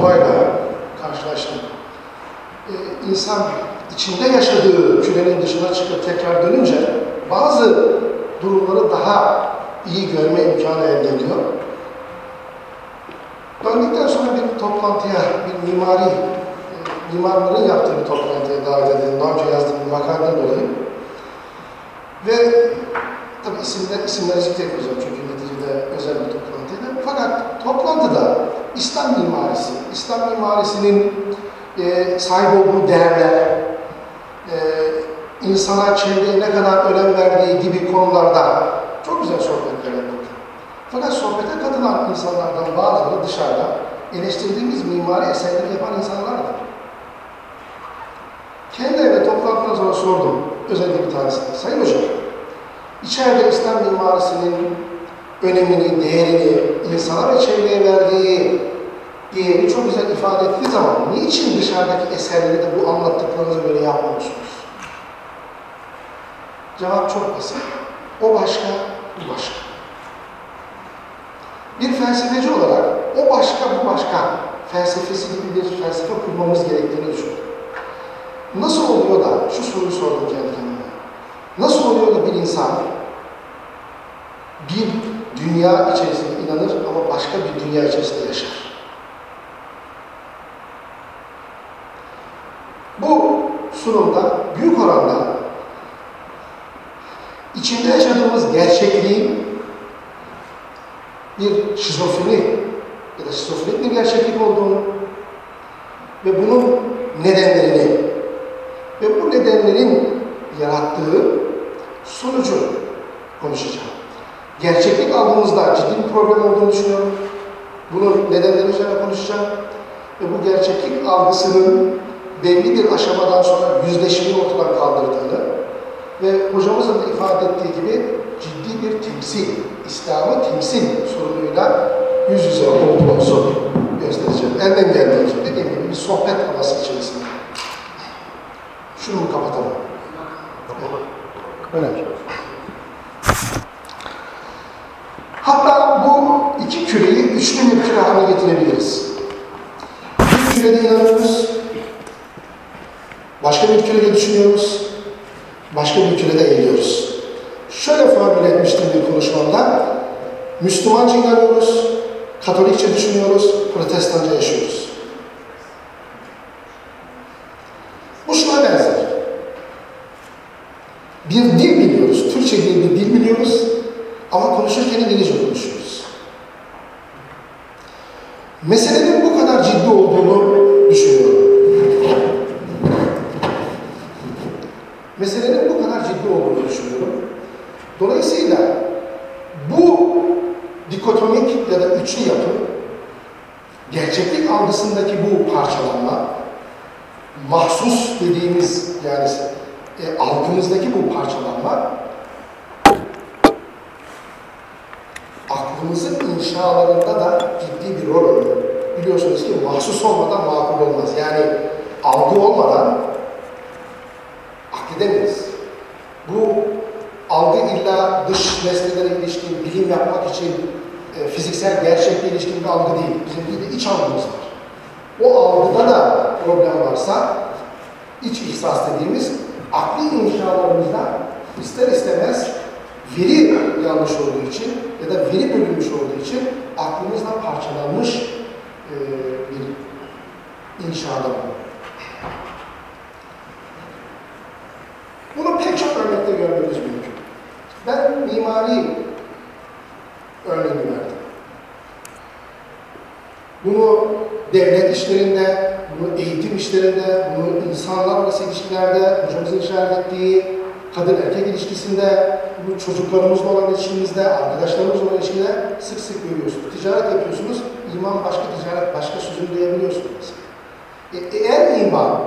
olayla karşılaştım. Ee, insan içinde yaşadığı kürenin dışına çıkıp tekrar dönünce bazı durumları daha iyi görme imkanı elde ediyor. Döndükten sonra bir toplantıya, bir mimari, e, mimarların yaptığı bir toplantıya davet edildim. Daha önce yazdığım bir makaleden dolayı. Ve tabi isimler, isimleri zikretmeyeceğim çünkü neticede özel bir toplantıydı. Fakat toplantıda İslam mimarisi, İslam mimarisinin e, sahip olduğu değerler, e, insana, çevreye ne kadar önem verdiği gibi konularda çok güzel sohbetler yapıldı. Fakat sohbete katılan insanlardan bazıları dışarıda eleştirdiğimiz mimari eserleri yapan insanlardı. Kendilerine toplantıdan sonra sordum, özellikle bir tanesine. Sayın Hocam, içeride İslam mimarisinin önemini, değerini, insana ve çevreye verdiği değeri çok güzel ifade ettiği zaman niçin dışarıdaki eserleri de bu anlattıklarınıza göre yapmıyorsunuz? Cevap çok basit. O başka, bu başka. Bir felsefeci olarak o başka, bu başka felsefesi gibi bir felsefe kurmamız gerektiğini düşünüyorum. Nasıl oluyor da, şu soruyu sordum kendi kendime. Nasıl oluyor da bir insan bir dünya içerisinde inanır ama başka bir dünya içerisinde yaşar? Bu sunumda büyük oranda içinde yaşadığımız gerçekliğin bir şizofreni ya da şizofrenik bir gerçeklik olduğunu ve bunun nedenlerini ve bu nedenlerin yarattığı sonucu konuşacağım. Gerçeklik algımızda ciddi bir problem olduğunu düşünüyorum. Bunun nedenleri üzerine konuşacağım. Ve bu gerçeklik algısının belli bir aşamadan sonra yüzleşmeyi ortadan kaldırdığını ve hocamızın da ifade ettiği gibi ciddi bir temsil, İslam'ı temsil sorunuyla yüz yüze olduğumuzu göstereceğim. Elden geldiğince dediğim gibi bir sohbet havası içerisinde. Şunu mu kapatalım? Önemli. Hatta bu iki küreyi üçlü bir küre haline getirebiliriz. Bir kürede inanıyoruz, başka bir kürede düşünüyoruz, başka bir kürede eğiliyoruz. Şöyle formüle etmiştim bir konuşmamda, Müslümanca inanıyoruz, Katolikçe düşünüyoruz, Protestanca yaşıyoruz. Bu şuna benzer. Bir dil biliyoruz, Türkçe diye bir dil biliyoruz ama konuşurken İngilizce konuşuyoruz. Meselenin bu kadar ciddi olduğunu düşünüyorum. Meselenin bu kadar ciddi olduğunu düşünüyorum. Dolayısıyla bu dikotomik ya da üçlü yapı gerçeklik algısındaki bu parçalanma, mahsus dediğimiz yani e, algımızdaki bu parçalanma aklımızın inşalarında da ciddi bir rol oynuyor. Biliyorsunuz ki mahsus olmadan makul olmaz. Yani algı olmadan akledemeyiz. Bu algı illa dış nesnelere ilişkin, bilim yapmak için e, fiziksel gerçekle ilişkin bir algı değil. Bizim bir de iç algımız var. O algıda da problem varsa iç ihsas dediğimiz akli inşalarımızda ister istemez veri yanlış olduğu için ya da veri bölünmüş olduğu için aklımızda parçalanmış e, bir inşada bu. Bunu pek çok örnekte görmemiz mümkün. Ben mimari örneğini verdim. Bunu devlet işlerinde, bunu eğitim işlerinde, bunu insanlar arası ilişkilerde, hocamızın işaret ettiği kadın erkek ilişkisinde, bunu çocuklarımızla olan ilişkimizde, arkadaşlarımızla olan ilişkide sık sık görüyorsunuz. Ticaret yapıyorsunuz, iman başka, ticaret başka sözünü duyabiliyorsunuz. E, eğer iman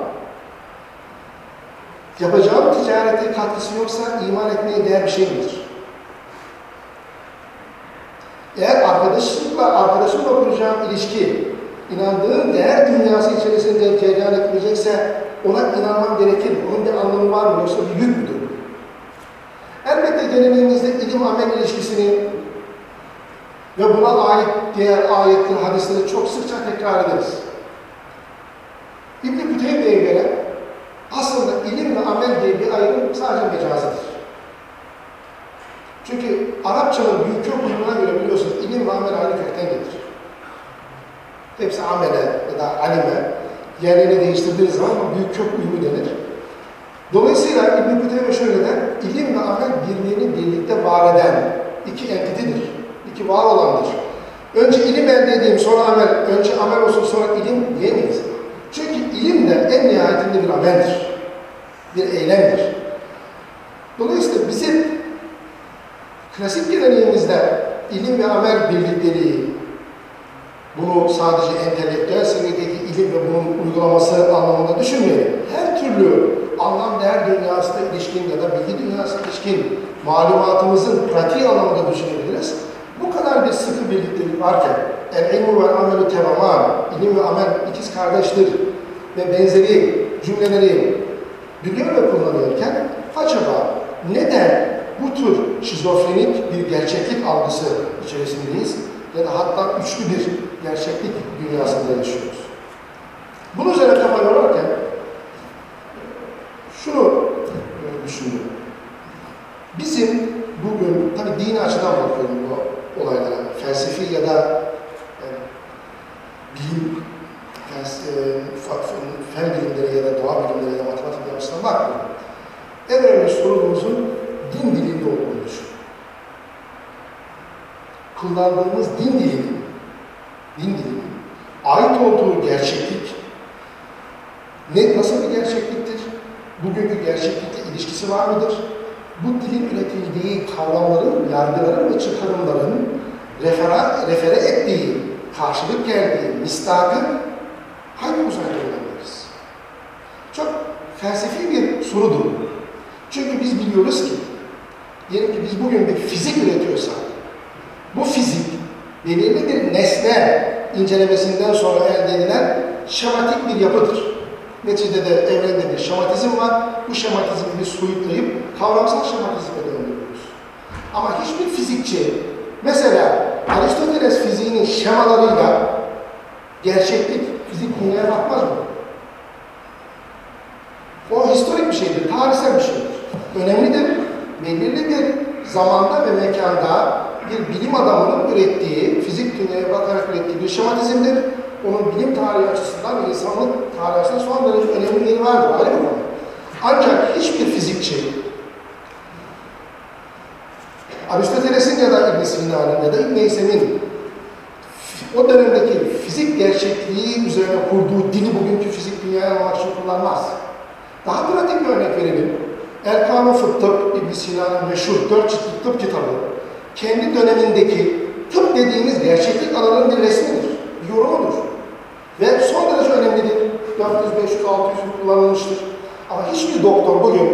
yapacağım ticarete katkısı yoksa iman etmeye değer bir şey midir? Eğer arkadaşlıkla, arkadaşımla kuracağım ilişki inandığım değer dünyası içerisinde cereyan etmeyecekse ona inanmam gerekir. Onun bir anlamı var mı yoksa bir yük müdür? Elbette geleneğimizde ilim-amel ilişkisini ve buna ait diğer ayetleri, hadisleri çok sıkça tekrar ederiz. İbn-i Küteybe'ye göre aslında ilim ve amel diye bir ayrım sadece mecazidir. Çünkü Arapçanın büyük kök uyumuna göre biliyorsunuz ilim ve amel aynı kökten gelir. Hepsi amele ya da alime yerlerini değiştirdiği zaman büyük kök uyumu denir. Dolayısıyla İbn-i Küteybe şöyle der, ilim ve amel birbirini birlikte var eden iki entitedir, iki var olandır. Önce ilim elde edeyim, sonra amel, önce amel olsun, sonra ilim diyemeyiz. Çünkü ilim de en nihayetinde bir ameldir, bir eylemdir. Dolayısıyla bizim klasik geleneğimizde ilim ve amel birlikteliği, bunu sadece entelektüel seviyedeki ilim ve bunun uygulaması anlamında düşünmeyelim. Her türlü anlam değer dünyasına ilişkin ya da bilgi dünyasına ilişkin malumatımızın pratiği anlamında düşünebiliriz. Bu kadar bir sıkı birliktelik varken el-ilmu ve amelü temaman, ilim ve amel ikiz kardeştir ve benzeri cümleleri biliyor ve kullanıyorken acaba neden bu tür şizofrenik bir gerçeklik algısı içerisindeyiz ya da hatta üçlü bir gerçeklik dünyasında yaşıyoruz. Bunun üzerine kafa yorarken şunu e, düşündüm. Bizim bugün, tabi dini açıdan bakıyorum bu olaylara, felsefi ya da e, fels- e, fa- fen bilimleri ya da doğa bilimleri ya da matematik açısından bakmıyorum. En önemli sorunumuzun din dilinde olduğunu düşün. Kullandığımız din dilinin, din dilinin ait olduğu gerçeklik ne, nasıl bir gerçekliktir? Bugünkü gerçeklikle ilişkisi var mıdır? Bu dilin üretildiği kavramların, yargıların ve çıkarımların refera, refere ettiği, karşılık geldiği mistakın hangi uzayda olabiliriz? Çok felsefi bir sorudur. Çünkü biz biliyoruz ki, diyelim ki biz bugün bir fizik üretiyorsak, bu fizik belirli bir nesne incelemesinden sonra elde edilen şematik bir yapıdır. Neticede de evrende bir şematizm var. Bu şematizmi biz soyutlayıp kavramsal şematizme döndürüyoruz. Ama hiçbir fizikçi, mesela Aristoteles fiziğinin şemalarıyla gerçeklik, fizik dünyaya bakmaz mı? O historik bir şeydir, tarihsel bir şeydir. Önemlidir. Belirli bir zamanda ve mekanda bir bilim adamının ürettiği, fizik dünyaya bakarak ürettiği bir şematizmdir. Onun bilim tarihi açısından ve insanlık tarihi açısından son derece önemli bir vardır, ayrı bir. Ancak hiçbir fizikçi, Aristoteles'in ya da İbn Sina'nın ya da İbn Eysem'in o dönemdeki fizik gerçekliği üzerine kurduğu dili bugünkü fizik dünyaya için kullanmaz. Daha pratik bir örnek verelim. Erkan-ı Fıttık, İbn Sina'nın meşhur dört ciltlik tıp kitabı, kendi dönemindeki tıp dediğimiz gerçeklik alanının bir resmidir, bir yorumudur. Ve son derece önemlidir. 400, 500, 600 yıl kullanılmıştır. Ama hiçbir doktor bugün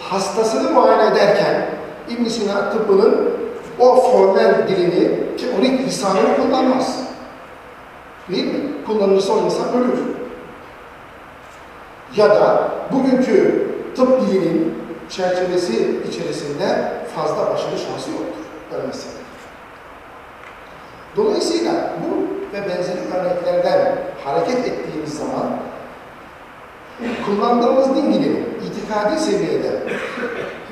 hastasını muayene ederken İbn Sina tıbbının o formel dilini, teorik lisanını kullanmaz. Değil mi? Kullanılırsa o insan ölür. Ya da bugünkü tıp dilinin çerçevesi içerisinde fazla başarı şansı yoktur. Ölmesi. Dolayısıyla bu ve benzeri örneklerden hareket ettiğimiz zaman kullandığımız din dilini itikadi seviyede,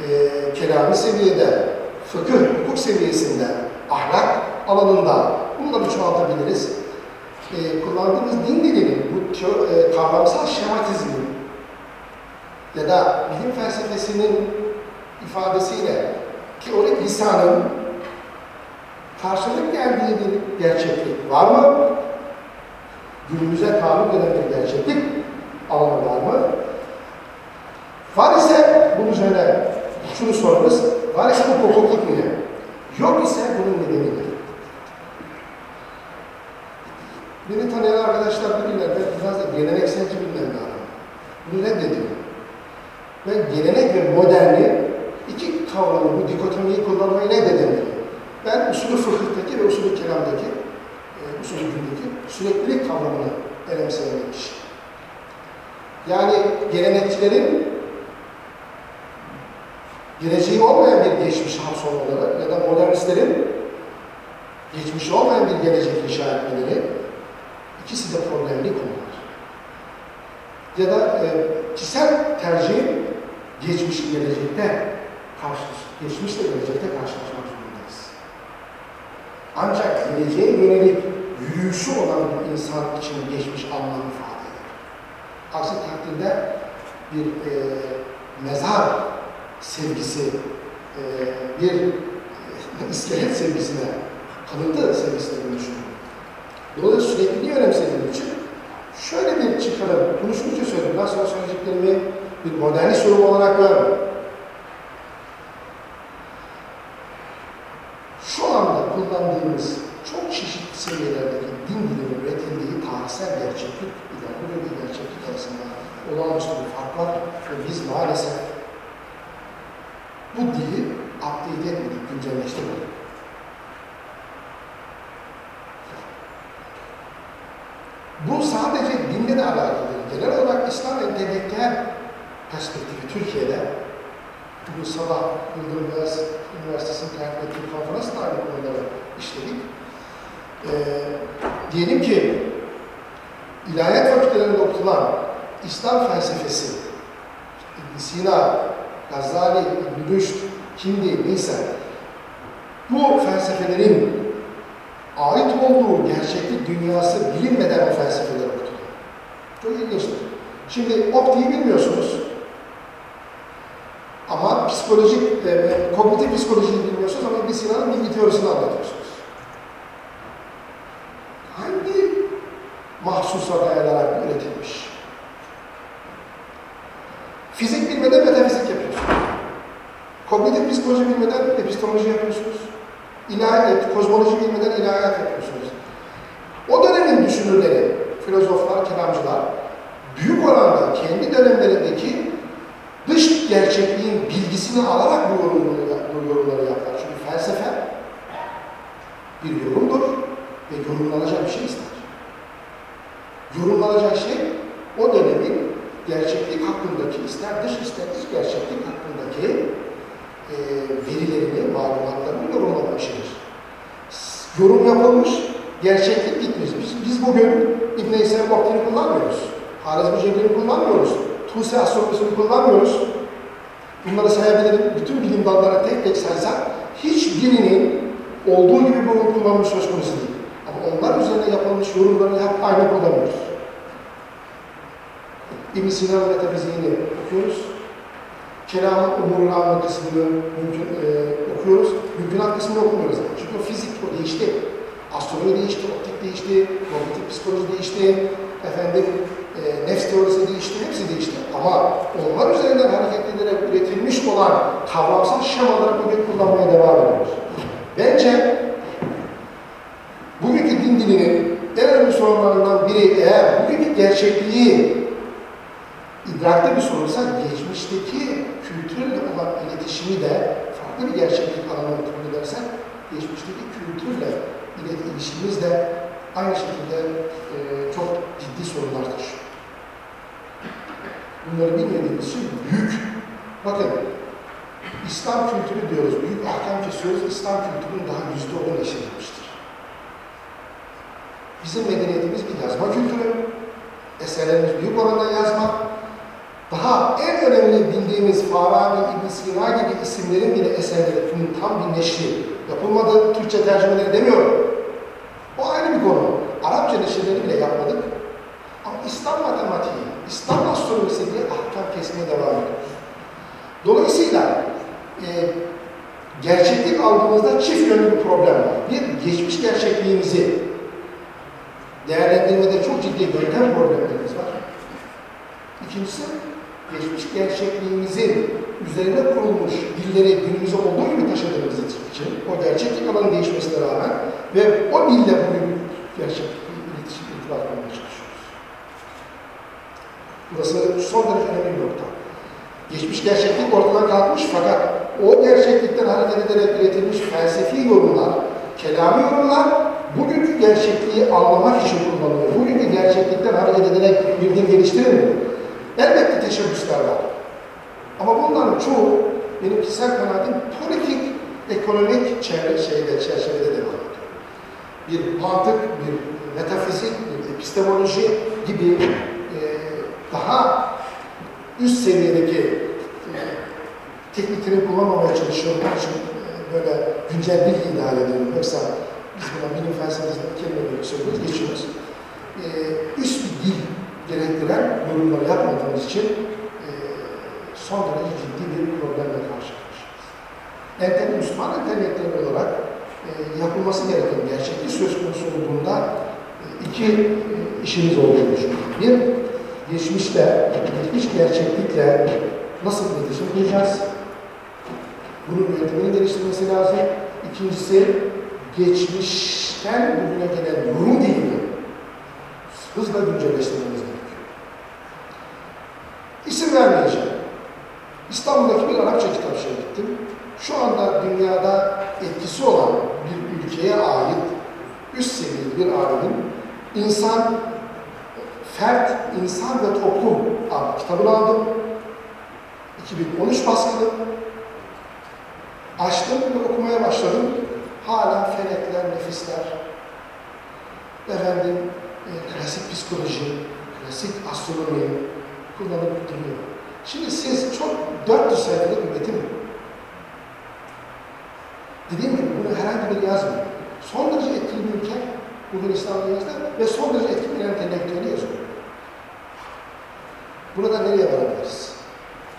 e, kelami seviyede, fıkıh, hukuk seviyesinde, ahlak alanında bunları çoğaltabiliriz. E, kullandığımız din dilinin bu e, kavramsal şematizmin ya da bilim felsefesinin ifadesiyle teorik lisanın karşılık geldiği bir gerçeklik var mı? Günümüze tabi eden bir gerçeklik alanı var mı? Var ise bunun üzerine şunu sorarız. Var ise bu kopukluk mu? Yok ise bunun nedeni ne? Beni tanıyan arkadaşlar bilirler. Ben biraz da gelenekselci bilmem bir adam. Bunu reddediyorum. Ben gelenek ve moderni iki kavramı, bu dikotomiyi kullanmayı reddedemiyorum. Ben usulü fıkıhtaki ve usulü kelamdaki, e, usulü gündeki süreklilik kavramını önemseyen kişi. Yani gelenekçilerin geleceği olmayan bir geçmiş hapsolmaları ya da modernistlerin geçmişi olmayan bir gelecek inşa etmeleri ikisi de problemli konular. Ya da e, kişisel tercihin geçmişi gelecekte karşılaş, geçmişle gelecekte karşılaşmak zorundayız. Ancak geleceğe yönelik yürüyüşü olan bir insan için geçmiş anlam ifade eder. Aksi takdirde bir e, mezar sevgisi, e, bir e, iskelet sevgisine, kalıntı sevgisine dönüşür. Dolayısıyla sürekliliği önemsediğim için şöyle bir çıkarım, için söyleyeyim, daha sonra söyleyeceklerimi bir modernist yorum olarak görmem. Şu anda kullandığımız çok çeşitli seviyelerdeki din dilinin üretildiği tarihsel gerçeklik ile bir gerçeklik arasında olağanüstü bir fark var ve biz maalesef bu dili update etmedik, güncelleştirmedik. Bu sadece dinle de alakalı. Genel olarak İslam entelektüel perspektifi Türkiye'de bu sabah Yıldırım Üniversitesi'nin tertip ettiği konferansla konuları işledik. Ee, diyelim ki ilahiyat fakültelerinde okutulan İslam felsefesi, ibn Sina, Gazali, ibn Rüşd, kimdi, neyse bu felsefelerin ait olduğu gerçeklik dünyası bilinmeden o felsefeler okutuluyor. Çok ilginçtir. Şimdi optiği bilmiyorsunuz. Psikolojik, e, kognitif psikolojiyi bilmiyorsunuz ama İbn Sina'nın bilgi teorisini anlatıyorsunuz. Hangi mahsusa dayanarak üretilmiş? Fizik bilmeden metafizik yapıyorsunuz. Kognitif psikoloji bilmeden epistemoloji yapıyorsunuz. İlahiyat, kozmoloji bilmeden ilahiyat yapıyorsunuz. O dönemin düşünürleri, filozoflar, kelamcılar büyük oranda kendi dönemlerindeki dış gerçekliğin bilgisini alarak bu yorumları, yorumları yapar. Çünkü felsefe bir yorumdur ve yorumlanacak bir şey ister. Yorumlanacak şey o dönemin gerçeklik hakkındaki, ister dış ister iç gerçeklik hakkındaki e, verilerini, malumatlarını yorumlamak işidir. Yorum yapılmış, gerçeklik bitmiş. Biz, biz bugün İbn-i vaktini kullanmıyoruz. Harizmi Cebrail'i kullanmıyoruz. Tuse astropisini kullanmıyoruz. Bunları sayabilirim. Bütün bilim dallarına tek tek saysak hiçbirinin olduğu gibi bu kullanmış söz konusu değil. Ama onlar üzerine yapılmış yorumları hep aynı kullanıyoruz. İbn Sina'nın metafiziğini okuyoruz. Kelamın umurun alma kısmını mümkün, e, okuyoruz. Mümkünat kısmını okumuyoruz. Çünkü fizik o değişti. Astronomi değişti, optik değişti, kognitif psikoloji değişti, efendim e, nefs teorisi değişti, hepsi değişti. Ama onlar üzerinden hareket üretilmiş olan kavramsal şemaları bugün kullanmaya devam ediyoruz. Bence bugünkü din dilinin en önemli sorunlarından biri eğer bugünkü gerçekliği idrakta bir sorunsa geçmişteki kültürle olan iletişimi de farklı bir gerçeklik alanına kabul edersen geçmişteki kültürle ilet- ilişkimiz de aynı şekilde e, çok ciddi sorunlar taşıyor. Bunları bilmediğimiz için büyük, bakın İslam kültürü diyoruz, büyük ahkam kesiyoruz, İslam kültürünün daha yüzde on eşitmiştir. Bizim medeniyetimiz bir yazma kültürü, eserlerimiz büyük oranda yazma, daha en önemli bildiğimiz Farabi, İbn Sina gibi isimlerin bile eserlerinin tam bir neşri yapılmadı. Türkçe tercümeleri demiyorum. O ayrı bir konu. Arapça neşirleri bile yapmadık. Ama İslam matematiği, İslam astronomisi diye ahkam kesmeye devam ediyoruz. Dolayısıyla e, gerçeklik aldığımızda çift yönlü bir problem var. Bir, geçmiş gerçekliğimizi değerlendirmede çok ciddi yöntem problemlerimiz var. İkincisi, geçmiş gerçekliğimizin üzerine kurulmuş dilleri günümüze olduğu gibi taşıdığımız için o gerçeklik alanı değişmesine rağmen ve o dille bugün gerçeklik iletişim çalışıyoruz. Burası son derece önemli bir nokta. Geçmiş gerçeklik ortadan kalkmış fakat o gerçeklikten hareket ederek üretilmiş felsefi yorumlar, kelami yorumlar bugünkü gerçekliği anlamak için kullanılıyor. Bugünkü gerçeklikten hareket ederek bir dil geliştirilmiyor. Elbette teşebbüsler var. Ama bunların çoğu benim kişisel kanaatim politik, ekonomik çevre, şeyde, çerçevede devam ediyor. Bir mantık, bir metafizik, bir epistemoloji gibi daha üst seviyedeki e, teknikleri kullanmamaya çalışıyorum. İçin e, böyle güncel bilgi ihlal ediyorum. Yoksa biz buna bilim felsefesinde kelimeleri söylüyoruz, geçiyoruz. E, üst bir dil gerektiren yorumları yapmadığımız için e, son derece ciddi bir problemle karşı karşıyayız. Entelektüel, Müslüman entelektüel olarak e, yapılması gereken gerçeklik söz konusu olduğunda e, iki e, işimiz olduğunu düşünüyorum. Bir, geçmişte, geçmiş gerçeklikle nasıl iletişim kuracağız? Bunun yöntemini geliştirmesi lazım. İkincisi, geçmişten bugüne gelen yorum dilini hızla güncelleştirmemiz gerekiyor. İsim vermeyeceğim. İstanbul'daki bir Arapça kitapçıya gittim. Şu anda dünyada etkisi olan bir ülkeye ait üst seviyeli bir alimin insan, fert, insan ve toplum adlı kitabını aldım. 2013 baskılı. Açtım ve okumaya başladım. Hala felekler, nefisler, efendim, e, klasik psikoloji, klasik astronomi kullanıp duruyor. Şimdi siz çok 400 sayfalık bir metin Dediğim gibi bunu herhangi biri yazmıyor. Son derece etkili bir ülke bugün İslam dünyasında ve son derece etkili bir entelektüeli yazıyor. Burada nereye varabiliriz?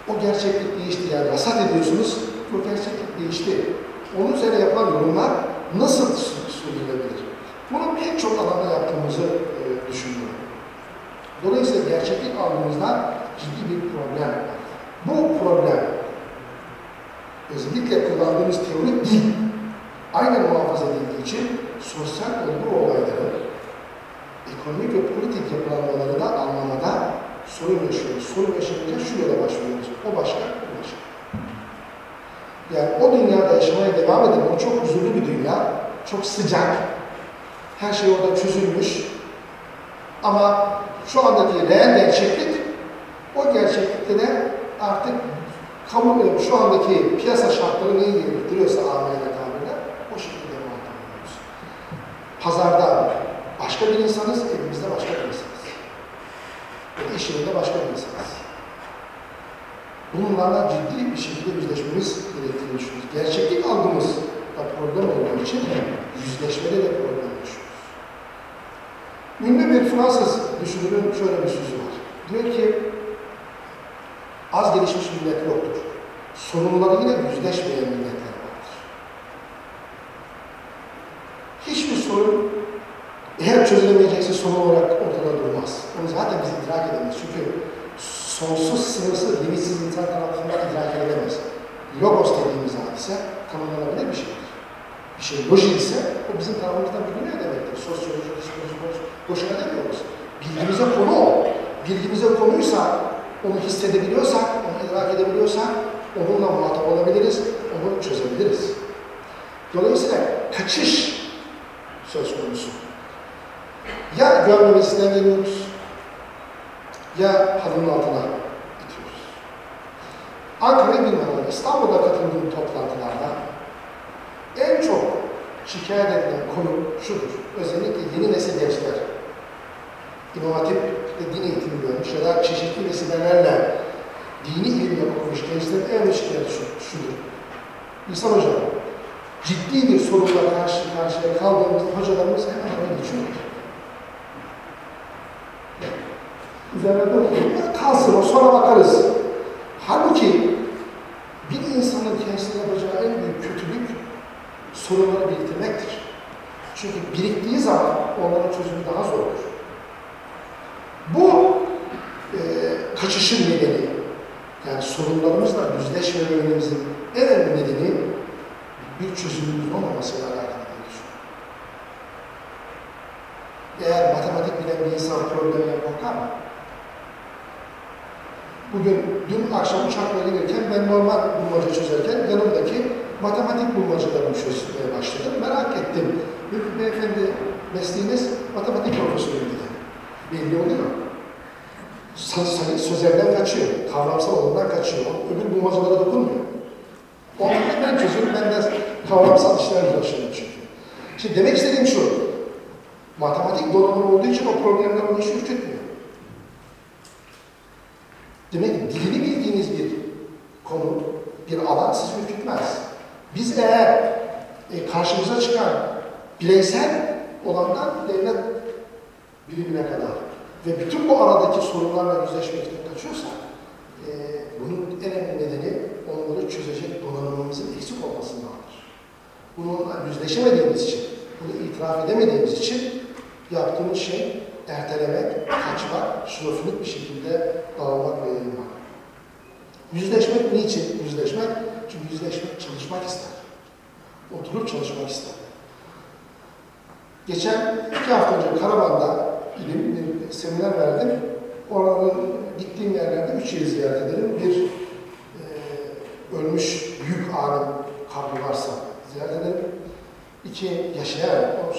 O gerçeklik değişti yani rasat ediyorsunuz, o gerçeklik değişti. Onun üzerine yapılan yorumlar nasıl sürdürülebilir? Bunu pek çok alanda yaptığımızı e, düşünüyorum. Dolayısıyla gerçeklik algımızda ciddi bir problem var. Bu problem özellikle kullandığımız teorik dil aynen muhafaza edildiği için sosyal olgu olayları, ekonomik ve politik yapılanmaları da anlamada sorun yaşıyoruz. Sorun yaşayınca şu yola başlıyoruz. O başka, bu başka. Yani o dünyada yaşamaya devam eden o çok huzurlu bir dünya, çok sıcak, her şey orada çözülmüş. Ama şu andaki reel gerçeklik, o gerçeklikte de artık kamu, şu andaki piyasa şartları neyi gerektiriyorsa AML tabirle, o şekilde muhatap oluyoruz. Pazarda başka bir insanız, evimizde başka bir. İş yerinde başka bir insanız. Bunlarla ciddi bir şekilde yüzleşmemiz gerektiğini düşünüyoruz. Gerçeklik algımız da problem olduğu için yüzleşmede de problem yaşıyoruz. Ünlü bir Fransız düşünürün şöyle bir sözü var. Diyor ki, az gelişmiş millet yoktur. Sorunlarıyla yüzleşmeyen milletler vardır. Hiçbir sorun eğer çözülemeyecekse sorun olarak ortada durmaz. Onu zaten biz idrak edemeyiz. Çünkü sonsuz, sınırsız, limitsiz insan tarafından idrak edilemez. Logos dediğimiz hadise tanımlanabilir bir şeydir. bir şey loji ise o bizim tarafımızdan biliniyor demektir. Sosyoloji, psikoloji, boşuna demiyoruz. Bilgimize konu o. Bilgimize konuysa, onu hissedebiliyorsak, onu idrak edebiliyorsak, onunla muhatap olabiliriz, onu çözebiliriz. Dolayısıyla kaçış söz konusu. Ya görmemesinden geliyoruz, ya halının altına itiyoruz. Ankara'yı bilmem İstanbul'da katıldığım toplantılarda en çok şikayet edilen konu şudur. Özellikle yeni nesil gençler. İnovatif ve din eğitimi görmüş ya da çeşitli vesilelerle dini ilimle okumuş gençlerin en büyük şikayeti şu- şudur. İhsan Hocam, ciddi bir sorunla karşı karşıya kaldığımızda hocalarımız hemen hemen geçiyorlar. Üzerine de kalsın o sonra bakarız. Halbuki bir insanın kendisine yapacağı en büyük kötülük sorunları biriktirmektir. Çünkü biriktiği zaman onların çözümü daha zordur. Bu e, kaçışın nedeni, yani sorunlarımızla yüzleşmememizin en önemli nedeni bir çözümümüz olmamasıyla alakalı diye düşünüyorum. Eğer matematik bilen bir insan problemine korkar mı? Bugün, dün akşam uçakla gelirken ben normal bulmaca çözerken yanımdaki matematik bulmacalarını çözmeye başladım. Merak ettim. Bir beyefendi mesleğiniz matematik profesörü dedi. Belli oluyor. Söz, sözelden kaçıyor, kavramsal olandan kaçıyor. Öbür bulmacalara dokunmuyor. Onları ben çözüyorum, ben de kavramsal işlerle uğraşıyorum çünkü. Şimdi demek istediğim şu, matematik donanımı olduğu için o problemler onu hiç ürkütmüyor. Demek dilini bildiğiniz bir konu, bir alan sizi ürkütmez. Biz eğer e, karşımıza çıkan bireysel olandan devlet birimine kadar ve bütün bu aradaki sorunlarla yüzleşmekten kaçıyorsak e, bunun en önemli nedeni onları çözecek donanımımızın eksik olmasındandır. Bununla yüzleşemediğimiz için, bunu itiraf edemediğimiz için yaptığımız şey ertelemek, kaçmak, şizofrenik bir şekilde dağılmak ve yayılmak. Yüzleşmek niçin? Yüzleşmek, çünkü yüzleşmek çalışmak ister. Oturup çalışmak ister. Geçen iki hafta önce Karaman'da ilim seminer verdim. Oraların gittiğim yerlerde üç yeri ziyaret edelim. Bir e, ölmüş büyük alim kabri varsa ziyaret edelim. İki yaşayan, o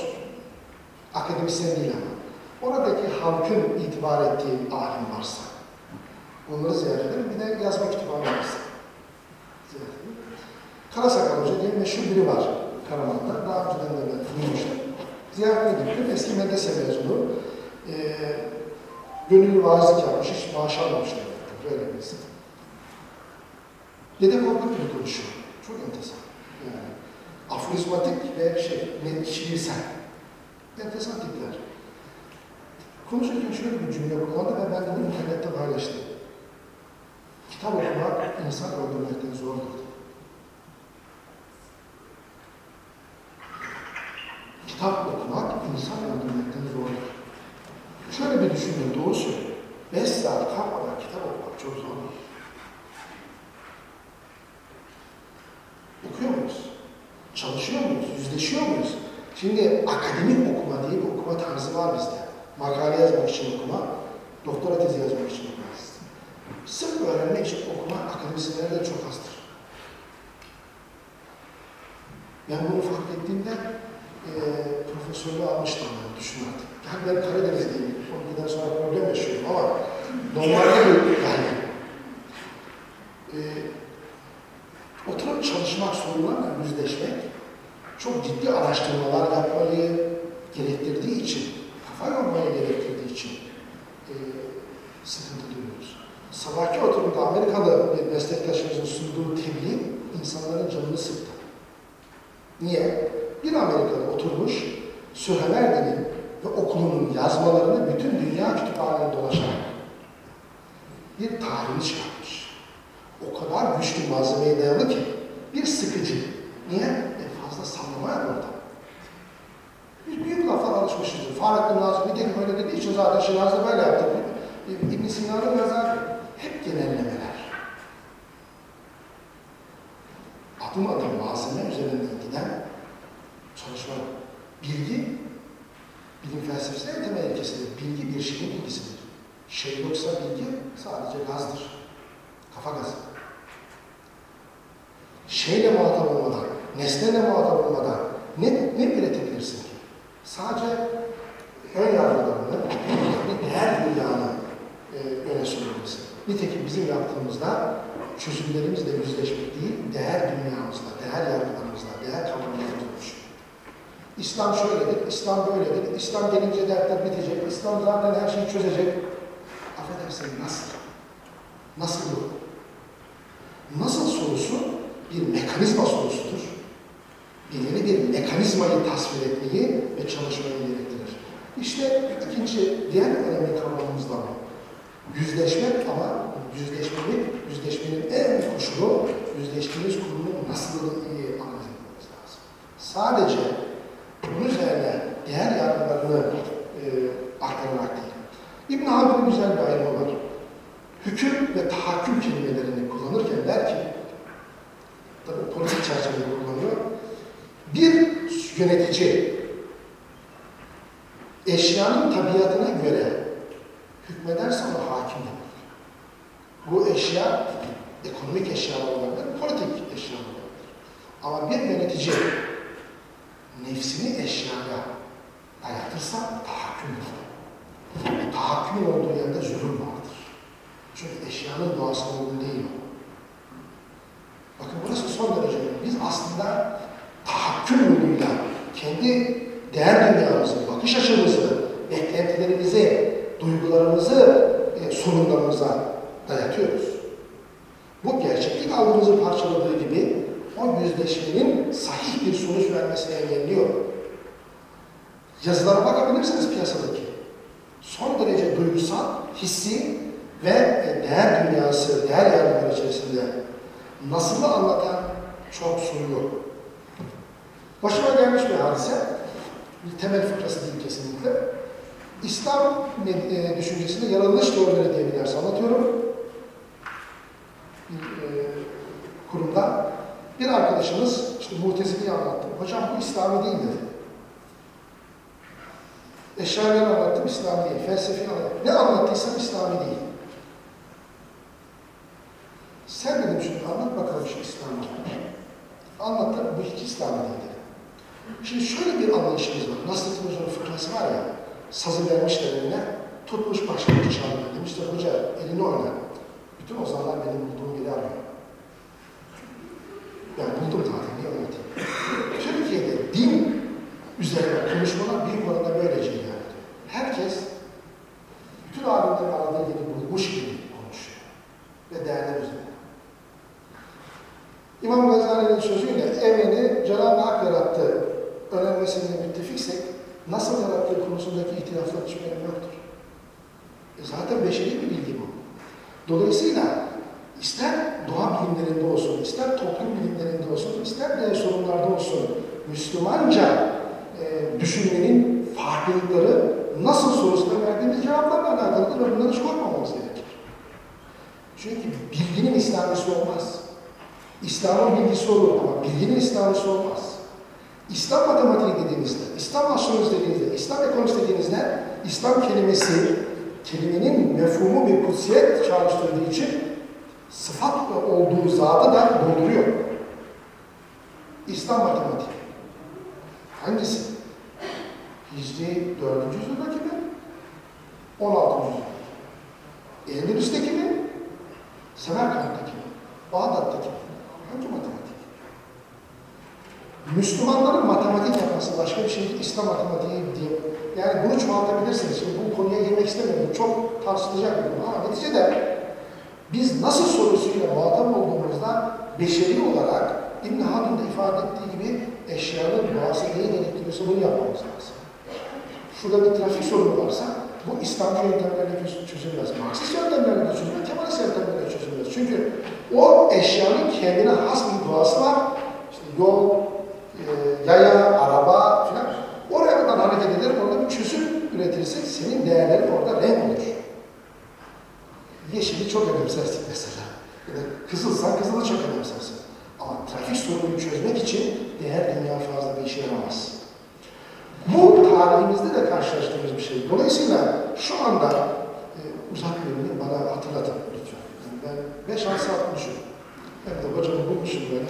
akademisyen değil ama. Oradaki halkın itibar ettiği alim varsa onları ziyaret edelim. Bir de yazma kütüphane varsa ziyaret. Karasakal Hoca diye meşhur biri var Karaman'da. Daha önceden de ben duymuştum. Ziyaretine gittim. Eski medrese mezunu. Ee, gönüllü vaazlık yapmış. Hiç maaş almamışlar. Böyle birisi. Dede Korkut gibi konuşuyor. Çok enteresan. Yani aforizmatik ve şey, şiirsel. Enteresan tipler. Konuşurken şöyle bir cümle kullandı ve ben bunu internette paylaştım. Kitap okumak insan öldürmekten zordur. Kitap okumak insan öldürmekten zordur. Şöyle bir düşünün, doğru söylüyor. Beş saat kalmadan kitap okumak çok zor. Okuyor muyuz? Çalışıyor muyuz? Yüzleşiyor muyuz? Şimdi akademik okuma diye bir okuma tarzı var bizde. Makale yazmak için okuma, doktora tezi yazmak için okuma. Sırf öğrenmek için okuma akademisyenlerde çok azdır. Ben bunu fark ettiğimde e, profesörlüğü almıştım ben, düşün artık. Yani ben Karadenizliyim, 12'den sonra problem yaşıyorum ama normalde yani e, oturup çalışmak, sorunlarla yüzleşmek, çok ciddi araştırmalar yapmayı gerektirdiği için, kafa yormayı gerektirdiği için e, sıkıntı duyuyoruz. Sabahki oturumda Amerikalı bir meslektaşımızın sunduğu tebliğ insanların canını sıktı. Niye? Bir Amerikalı oturmuş, Süheverdi'nin ve okulunun yazmalarını bütün dünya kütüphanelerinde dolaşarak bir tarihini çıkartmış. O kadar güçlü malzemeye dayalı ki bir sıkıcı. Niye? E fazla sallama orada. Biz büyük laflar alışmışızdır. Fahrettin Nazım tek öyle dediği için zaten Şinaz'da böyle yaptı. İbn Sina'nın yazar hep genellemeler. Adım adım malzeme üzerinden giden çalışma. Bilgi, bilim felsefesinin en temel ilkesidir. Bilgi bir şeyin bilgisidir. Şey yoksa bilgi sadece gazdır. Kafa gazı. Şeyle muhatap olmadan, nesneyle muhatap olmadan ne, ne ki? Sadece ön yargılarını, bir değer dünyanı e, öne sürebilirsin. Nitekim bizim yaptığımızda çözümlerimizle yüzleşmek değil, değer dünyamızla, değer yargılarımızla, değer kavramlarımızla oluşuyor. İslam şöyledir, İslam böyledir, İslam gelince dertler bitecek, İslam zaten her şeyi çözecek. Affedersin nasıl? Nasıl yok? Nasıl sorusu bir mekanizma sorusudur. Belirli bir mekanizmayı tasvir etmeyi ve çalışmayı gerektirir. İşte ikinci, diğer önemli kavramımız da bu. Yüzleşmek ama yüzleşmenin, yüzleşmenin en koşulu yüzleştiğimiz kurumun nasıl iyi analiz etmemiz lazım. Sadece bunun üzerine değer yargılarını e, aktararak değil. İbn Haldun'un güzel bir ayrımı var. Hüküm ve tahakküm kelimelerini kullanırken der ki, tabii politik çerçevede kullanıyor, bir yönetici eşyanın tabiatına göre hükmederse ona hakim denir. Bu eşya ekonomik eşyalar olabilir, politik eşyalar olabilir. Ama bir yönetici nefsini eşyaya dayatırsa tahakküm olur. Tahakküm olduğu yerde zulüm vardır. Çünkü eşyanın doğasına uygun değil o. Bakın burası son derece önemli. Biz aslında tahakküm yoluyla kendi değer dünyamızı, bakış açımızı, beklentilerimizi, duygularımızı e, sorunlarımıza dayatıyoruz. Bu gerçeklik algımızı parçaladığı gibi o yüzleşmenin sahih bir sonuç vermesini engelliyor. Yazılara bakabilirsiniz piyasadaki. Son derece duygusal, hissi ve e, değer dünyası, değer yargıları içerisinde nasıl anlatan çok soru yok. Başıma gelmiş bir hadise, bir temel fıkrası değil kesinlikle. İslam e, düşüncesinde yaratılış teorileri diye bir ders anlatıyorum. Bir e, kurumda. Bir arkadaşımız işte Mutezile'yi anlattı. Hocam bu İslami değil dedi. Eşarileri anlattım, İslami değil. Felsefi anlattım. Ne anlattıysam İslami değil. Sen dedim şimdi anlat bakalım şu İslam'ı. Anlattı, bu hiç İslami değil dedi. Şimdi şöyle bir anlayışımız var. Nasrettin Hoca'nın fıkrası var ya, sazı vermişler eline, tutmuş başlamış çalmaya. Demişler hoca elini oyna. Bütün ozanlar benim bulduğum yeri arıyor. Ben buldum zaten, niye anlatayım? Türkiye'de din üzerine konuşmalar büyük oranda böylece ilerliyor. Herkes bütün alimlerin aradığı yeri bulmuş gibi konuşuyor. Ve değerler üzerine. İmam Gazali'nin sözüyle evreni Cenab-ı Hak yarattı öğrenmesine müttefiksek nasıl yarattığı hiç önemli yoktur. E zaten beşeri bir bilgi bu. Dolayısıyla ister doğa bilimlerinde olsun, ister toplum bilimlerinde olsun, ister de sorunlarda olsun Müslümanca e, düşünmenin farklılıkları nasıl sorusuna verdiğimiz cevaplarla alakalıdır ve bunları hiç korkmamamız gerekir. Çünkü bilginin İslamisi olmaz. İslam'ın bilgisi olur ama bilginin İslamisi olmaz. İslam matematiği dediğimizde, İslam astronomisi dediğimizde, İslam ekonomisi dediğimizde İslam kelimesi, kelimenin mefhumu bir kutsiyet çağrıştırdığı için sıfat olduğu zatı da dolduruyor. İslam matematiği. Hangisi? Hicri 4. yüzyıldaki mi? 16. yüzyıldaki. Endülüs'teki mi? Semerkant'taki mi? Bağdat'taki mi? Hangi matematik? Müslümanların matematik yapması başka bir şey değil, İslam matematiği diye. Yani bunu çoğaltabilirsiniz. Şimdi bu konuya girmek istemiyorum. Çok tartışılacak bir konu ama neticede biz nasıl sorusuyla muhatap olduğumuzda beşeri olarak İbn Haldun da ifade ettiği gibi eşyanın doğası neyi gerektiriyorsa bunu yapmamız lazım. Şurada bir trafik sorunu varsa bu İslamcı yöntemlerle çözülmez. Marksist yöntemlerle çözülmez, Kemalist yöntemlerle çözülmez. Çünkü o eşyanın kendine has bir doğası var. İşte yol, e, yaya, araba filan. Oradan hareket eder, orada bir çözüm üretirsek senin değerlerin orada renk olur. Yeşili çok önemsersin mesela. Ya da kızılsan kızılı çok önemsersin. Ama trafik sorununu çözmek için değer dünya fazla bir işe yaramaz. Bu tarihimizde de karşılaştığımız bir şey. Dolayısıyla şu anda e, uzak yönünü bana hatırlatın lütfen. Yani ben 5-6 saat. Hem de hocamı bulmuşum böyle.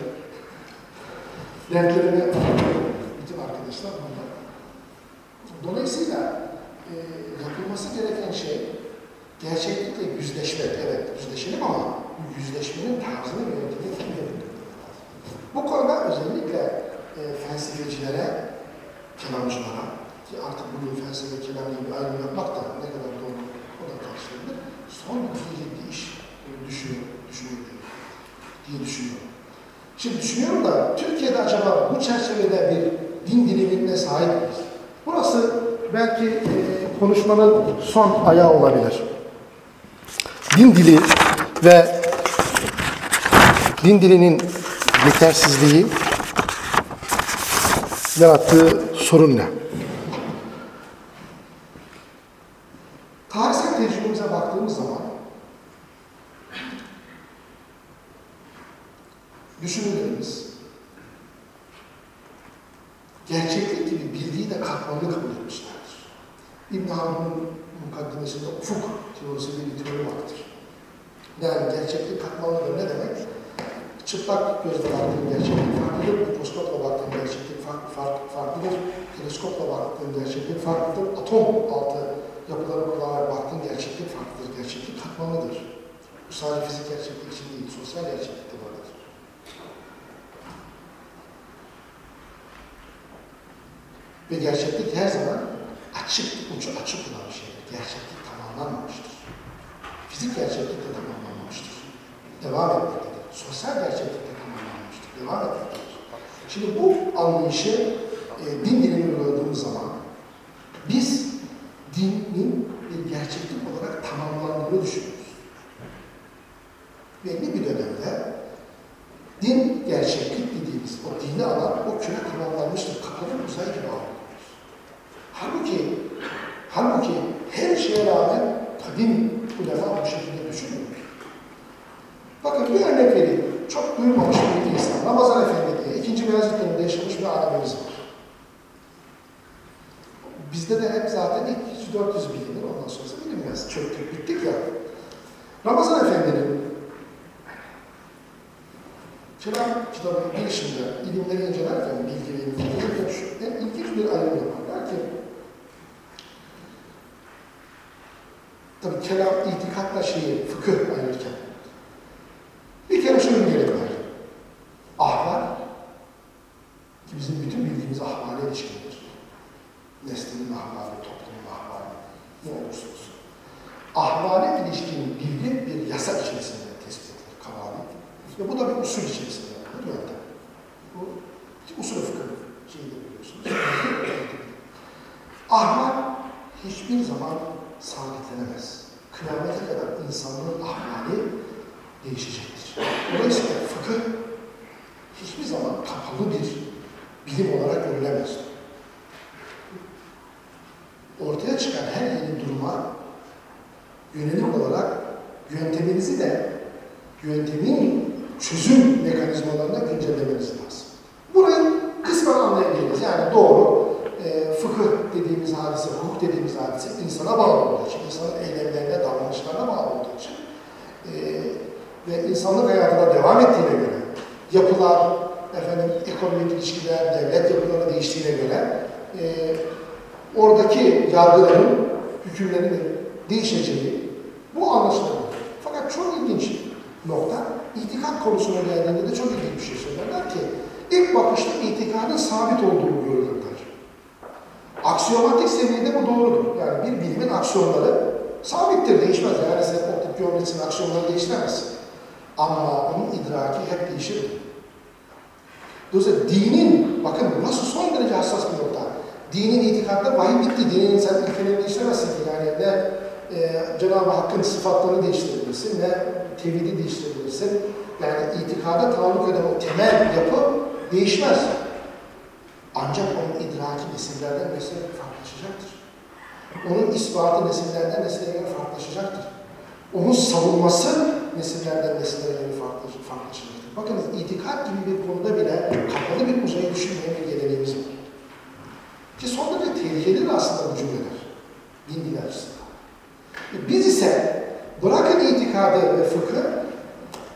Dertlerimi bütün arkadaşlar burada. Dolayısıyla e, yapılması gereken şey gerçeklikle yüzleşmek. Evet yüzleşelim ama yüzleşmenin tarzını ve yöntemini kendi Bu konuda özellikle e, felsefecilere, kelamcılara ki artık bugün felsefe kelamla bir ayrım yapmak da ne kadar doğru o da tartışılabilir. Son derece ciddi iş e, düşünüyor, düşünüyor diye düşünüyorum. Şimdi düşünüyorum da Türkiye'de acaba bu çerçevede bir din dilimine sahip miyiz? Burası belki e, konuşmanın son ayağı olabilir. Din dili ve din dilinin yetersizliği yarattığı sorun ne? Tarihsel tecrübemize baktığımız zaman düşünürlerimiz gerçeklik gibi bildiği de katmanlı kabul etmişlerdir. İbn Haldun'un mukaddimesinde ufuk teorisi diye bir teori vardır. Yani gerçeklik katmanlıdır ne demek? Çıplak gözle baktığın gerçeklik farklıdır, mikroskopla baktığın gerçeklik farklı, farklı, farklıdır, teleskopla baktığın gerçeklik farklıdır, atom altı yapıları kullanarak baktığın gerçeklik farklıdır, gerçeklik katmanlıdır. Bu sadece fizik gerçeklik için değil, sosyal gerçeklik de böyledir. Ve gerçeklik her zaman açık, ucu açık olan bir şeydir. Gerçeklik tamamlanmamıştır. Fizik gerçeklik de tamamlanmamıştır. Devam etmektedir. Sosyal gerçeklik de Devam etmektedir. Şimdi bu anlayışı e, din dilini uyguladığımız zaman biz dinin bir gerçeklik olarak tamamlandığını düşünüyoruz. Belli bir dönemde din gerçeklik dediğimiz o dini alan o küre tamamlanmıştır. Kapalı uzay gibi algılıyoruz. Halbuki, halbuki her şeye rağmen kadim ulema bu şekilde düşünmüyor. Bakın bir örnek vereyim. Çok duyulmamış bir insan. Ramazan Efendi diye ikinci Beyazıt döneminde yaşamış bir alemimiz var. Bizde de hep zaten ilk 400 bilinir, ondan sonrası bilinmez. Çöktük, bittik ya. Ramazan Efendi'nin Kelam kitabının girişinde ilimleri incelerken, bilgi ve ilimleri şu en ilginç bir ayrım yaparlar ki tabi kelam itikatla şeyi, fıkıh ayırırken bir kere şunu bir gerek var. Ahval ki bizim bütün bildiğimiz ahvale ilişkindir. Nesnenin ahvali, toplumun ahvali, ne olursa olsun. Ahvale ilişkin bilgi bir yasa içerisinde tespit edilir, kavali. Ve bu da bir usul içerisinde yapılır yöntem. Bu usul fıkıh şeyi biliyorsunuz. Ahval hiçbir zaman sabitlenemez. Kıyamete kadar insanlığın ahvali değişecektir. Dolayısıyla fıkıh hiçbir zaman kapalı bir bilim olarak görülemez. Ortaya çıkan her yeni duruma yönelik olarak yönteminizi de yöntemin çözüm mekanizmalarına güncellemeniz lazım. Burayı kısmen anlayabiliriz. Yani doğru e, fıkıh dediğimiz hadise, hukuk dediğimiz hadise insana bağlı olduğu için, insanın eylemlerine, davranışlarına bağlı olduğu için e, ve insanlık hayatına devam ettiğine göre yapılar, efendim ekonomik ilişkiler, devlet yapıları değiştiğine göre e, oradaki yargıların, hükümlerinin değişeceği bu anlaşılır. Fakat çok ilginç nokta, itikat konusuna geldiğinde de çok ilginç bir şey söylerler ki, ilk bakışta itikadın sabit olduğu görülürler. Aksiyomatik seviyede bu doğrudur. Yani bir bilimin aksiyonları sabittir, değişmez. Yani sen optik geometrisinin aksiyonları değiştiremezsin. Ama onun idraki hep değişir. Dolayısıyla dinin, bakın burası son derece hassas bir nokta. Dinin itikatta vahiy bitti. Dinin sen ilkelerini değiştiremezsin. Yani ne e, Cenab-ı Hakk'ın sıfatlarını değiştirebilirsin, ne tevhidi değiştirebilirsin. Yani itikada taalluk eden o temel yapı değişmez. Ancak onun idraki nesillerden nesile farklılaşacaktır. Onun ispatı nesillerden nesillere farklılaşacaktır. Onun savunması nesillerden nesillere yeni farklı, farklı çıkmıştır. Bakınız itikat gibi bir konuda bile kapalı bir uzayı düşünmeyen bir geleneğimiz var. Ki son derece tehlikelidir aslında bu cümleler. Din dili açısından. Biz ise bırakın itikadı ve fıkhı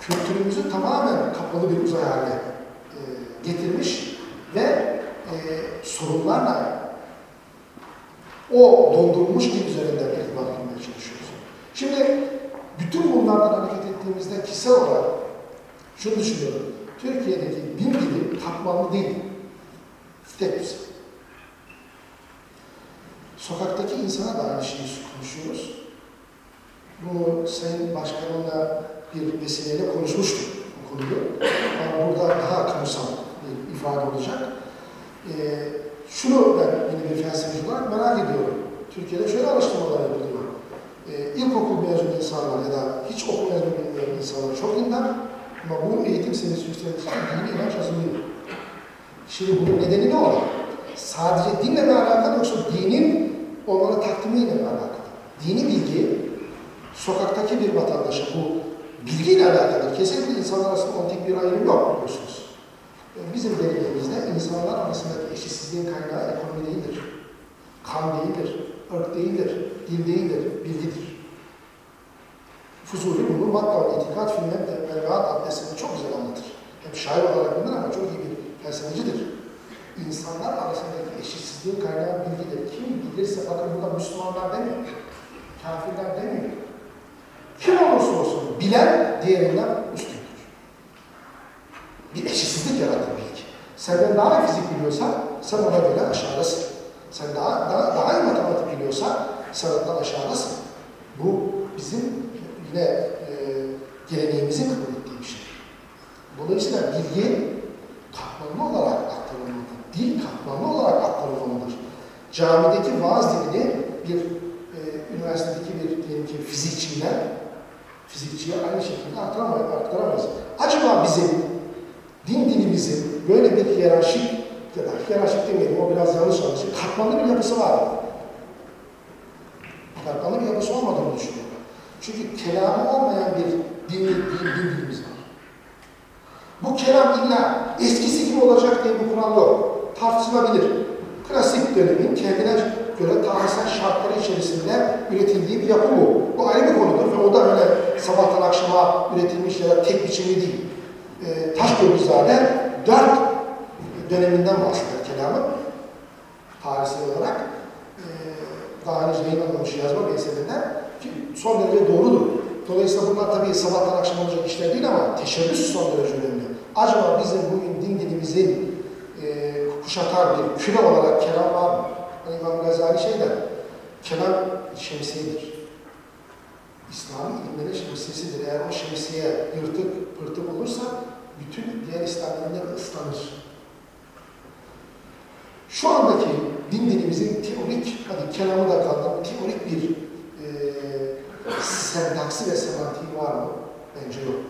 kültürümüzü tamamen kapalı bir uzay haline e, getirmiş ve e, sorunlarla o dondurulmuş dil üzerinden irtibat kurmaya çalışıyoruz. Şimdi bütün bunlardan hareket ettiğimizde kişisel olarak şunu düşünüyorum. Türkiye'deki din dili katmanlı değil. Tek. Sokaktaki insana da aynı şeyi konuşuyoruz. Bu Sayın Başkanımla bir vesileyle konuşmuştuk bu konuyu. Ama burada daha kamusal bir ifade olacak. Ee, şunu ben yine bir felsefeci olarak merak ediyorum. Türkiye'de şöyle araştırmalar yapılıyor. Ee, ilkokul mezunu insanlar ya da hiç okul mezunu insanlar çok dinler ama bu eğitim seviyesi yükselmek için dini inanç hazırlıyor. Şimdi bunun nedeni ne olur? Sadece dinle mi alakalı yoksa dinin onlara takdimiyle mi alakalı? Dini bilgi sokaktaki bir vatandaşa bu bilgiyle alakalı kesinlikle insanlar arasında ontik bir ayrım yok biliyorsunuz. E, Bizim geleneğimizde insanlar arasındaki eşitsizliğin kaynağı ekonomi değildir. Kan değildir, ırk değildir, dil değildir, bilgidir. Fuzuli bunu Makka'nın itikat filmi ve Mevrat adresinde çok güzel anlatır. Hem şair olarak bilinir ama çok iyi bir felsefecidir. İnsanlar arasındaki eşitsizliğin kaynağı bilgidir. Kim bilirse, bakın burada Müslümanlar demiyor, kafirler demiyor. Kim olursa olsun bilen diğerinden üstündür. Bir eşitsizlik yaratır bilgi. Senden daha iyi fizik biliyorsan sen ona göre aşağıdasın. Sen daha, daha, daha iyi matematik biliyorsan sen ondan aşağıdasın. Bu bizim yine e, geleneğimizin kabul ettiği bir şey. Dolayısıyla bilgi katmanlı olarak aktarılmalıdır. Dil katmanlı olarak aktarılmalıdır. Camideki vaaz dilini bir e, üniversitedeki bir diyelim ki fizikçiyle fizikçiye aynı şekilde aktaramayız. aktaramayız. Acaba bizim din dilimizin böyle bir hiyerarşik ya da hiyerarşik demeyelim o biraz yanlış anlaşılır. Katmanlı bir yapısı var mı? Katmanlı bir yapısı olmadığını düşünüyorum. Çünkü kelamı olmayan bir din, din, din dilimiz var. Bu kelam illa eskisi gibi olacak diye bir kural yok. Tartışılabilir. Klasik dönemin kendine göre tarihsel şartları içerisinde üretildiği bir yapı bu. Bu ayrı bir konudur ve o da öyle sabahtan akşama üretilmiş ya da tek biçimli değil. E, Taşgöbüzade dört döneminden bahseder kelamı. Tarihsel olarak e, daha henüz yayınlanmamış yazma ki son derece doğrudur. Dolayısıyla bunlar tabii sabahtan akşam olacak işler değil ama teşebbüs son derece önemli. Acaba bizim bugün din dilimizin e, kuşatan bir küre olarak kelam var mı? Hani İmam Gazali şey der, kelam şemsiyedir. İslami ilimlerin şemsiyesidir. Eğer o şemsiye yırtık pırtık olursa bütün diğer İslam ilimleri ıslanır. Şu andaki din dilimizin teorik, hadi kelamı da kaldı, teorik bir sentaksi ve semantiği var mı? Bence yok.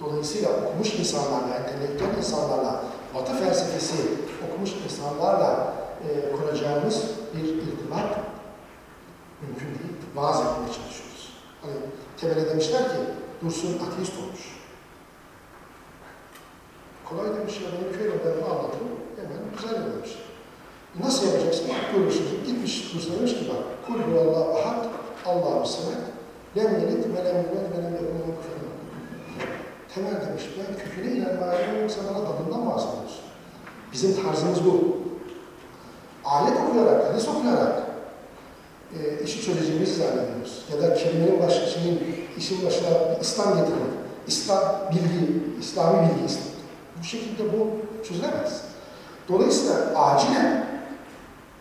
Dolayısıyla okumuş insanlarla, entelektüel insanlarla, Batı felsefesi okumuş insanlarla e, kuracağımız bir irtibat mümkün değil. Vaaz etmeye çalışıyoruz. Hani temele demişler ki, Dursun ateist olmuş. Kolay demiş ya, benim köyüm ben bunu anlattım, hemen güzel demiş. Nasıl yapacaksın? Bak görürsünüz. Gitmiş Dursun demiş ki bak, Kul huvallahu ahad, Allahu semed, lem yelit ve lem yulet ve lem kufuven Temel demiş, ben köküne inanmayayım yoksa bana tadından bahsediyorsun. Bizim tarzımız bu. Ayet okuyarak, hadis okuyarak e, işi çözeceğimizi zannediyoruz. Ya da kelimenin başı, şeyin, işin başına İslam getirelim. İslam bilgi, İslami bilgi İslam. Bu şekilde bu çözülemez. Dolayısıyla acilen,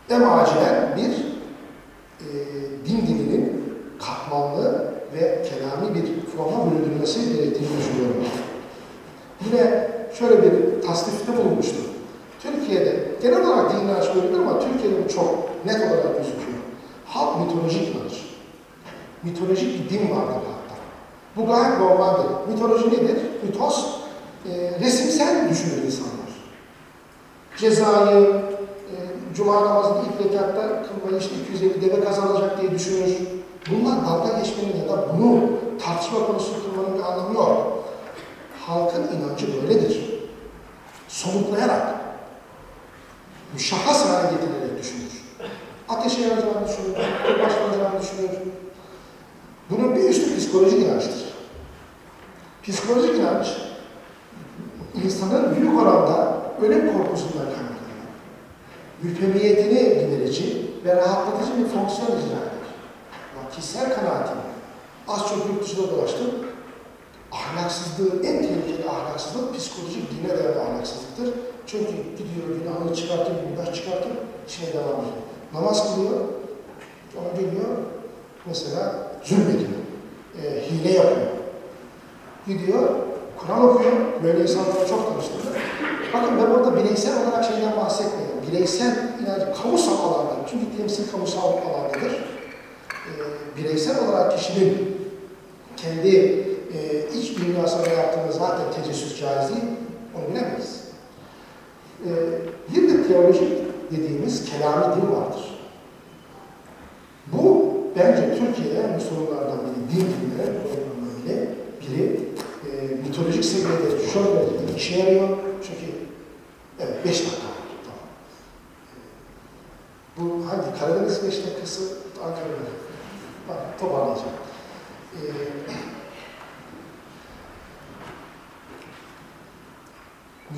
en acilen bir e, din dilinin katmanlı ve kelami bir forma bölündürülmesi gerektiğini düşünüyorum. Yine şöyle bir tasnifte bulunmuştu. Türkiye'de, genel olarak din böyledir ama Türkiye'de bu çok net olarak gözüküyor. Halk mitolojik inanır. Mitolojik bir din vardır halkta. Bu gayet normaldir. Mitoloji nedir? Mitos, e, resimsel düşünür insanlar. Cezayı, Cuma namazını ilk rekatta kılmayı işte 250 deve kazanacak diye düşünür. bunlar dalga geçmenin ya da bunu tartışma konusu kılmanın bir anlamı yok. Halkın inancı böyledir. Somutlayarak, müşahhas hale getirerek düşünür. Ateşe yanacağını düşünür, başlanacağını düşünür. Bunun bir üstü psikolojik inançtır. Psikolojik inanç, insanın büyük oranda ölüm korkusundan kaynaklanır. Müphemiyetini giderici ve rahatlatıcı bir fonksiyon icra eder. Ama kişisel kanaatim, az çok yurt dışında dolaştım, ahlaksızlığı, en tehlikeli ahlaksızlık psikolojik dine dayalı ahlaksızlıktır. Çünkü gidiyor günahını çıkartır, günah çıkartır, içine devam ediyor. Namaz kılıyor, ona geliyor, mesela zulmediyor, e, hile yapıyor. Gidiyor, Kur'an okuyor, böyle insanlarla çok tanıştırdım. Bakın ben orada bireysel olarak şeyden bahsetmiyorum. Bireysel, yani kamusal alanda, çünkü temsil kamusal alandadır. E, bireysel olarak kişinin kendi e, iç dünyasına yaptığını zaten tecessüs caiz değil, onu bilemeyiz. E, bir de teoloji dediğimiz kelami din vardır. Bu bence Türkiye'de Müslümanlardan biri, din dinleri biri, biri mitolojik seviyede şöyle işe yarıyor. Çünkü evet beş dakika var. Tamam. Bu hangi? Karadeniz beş dakikası, Ankara'da. Bak toparlayacağım. E,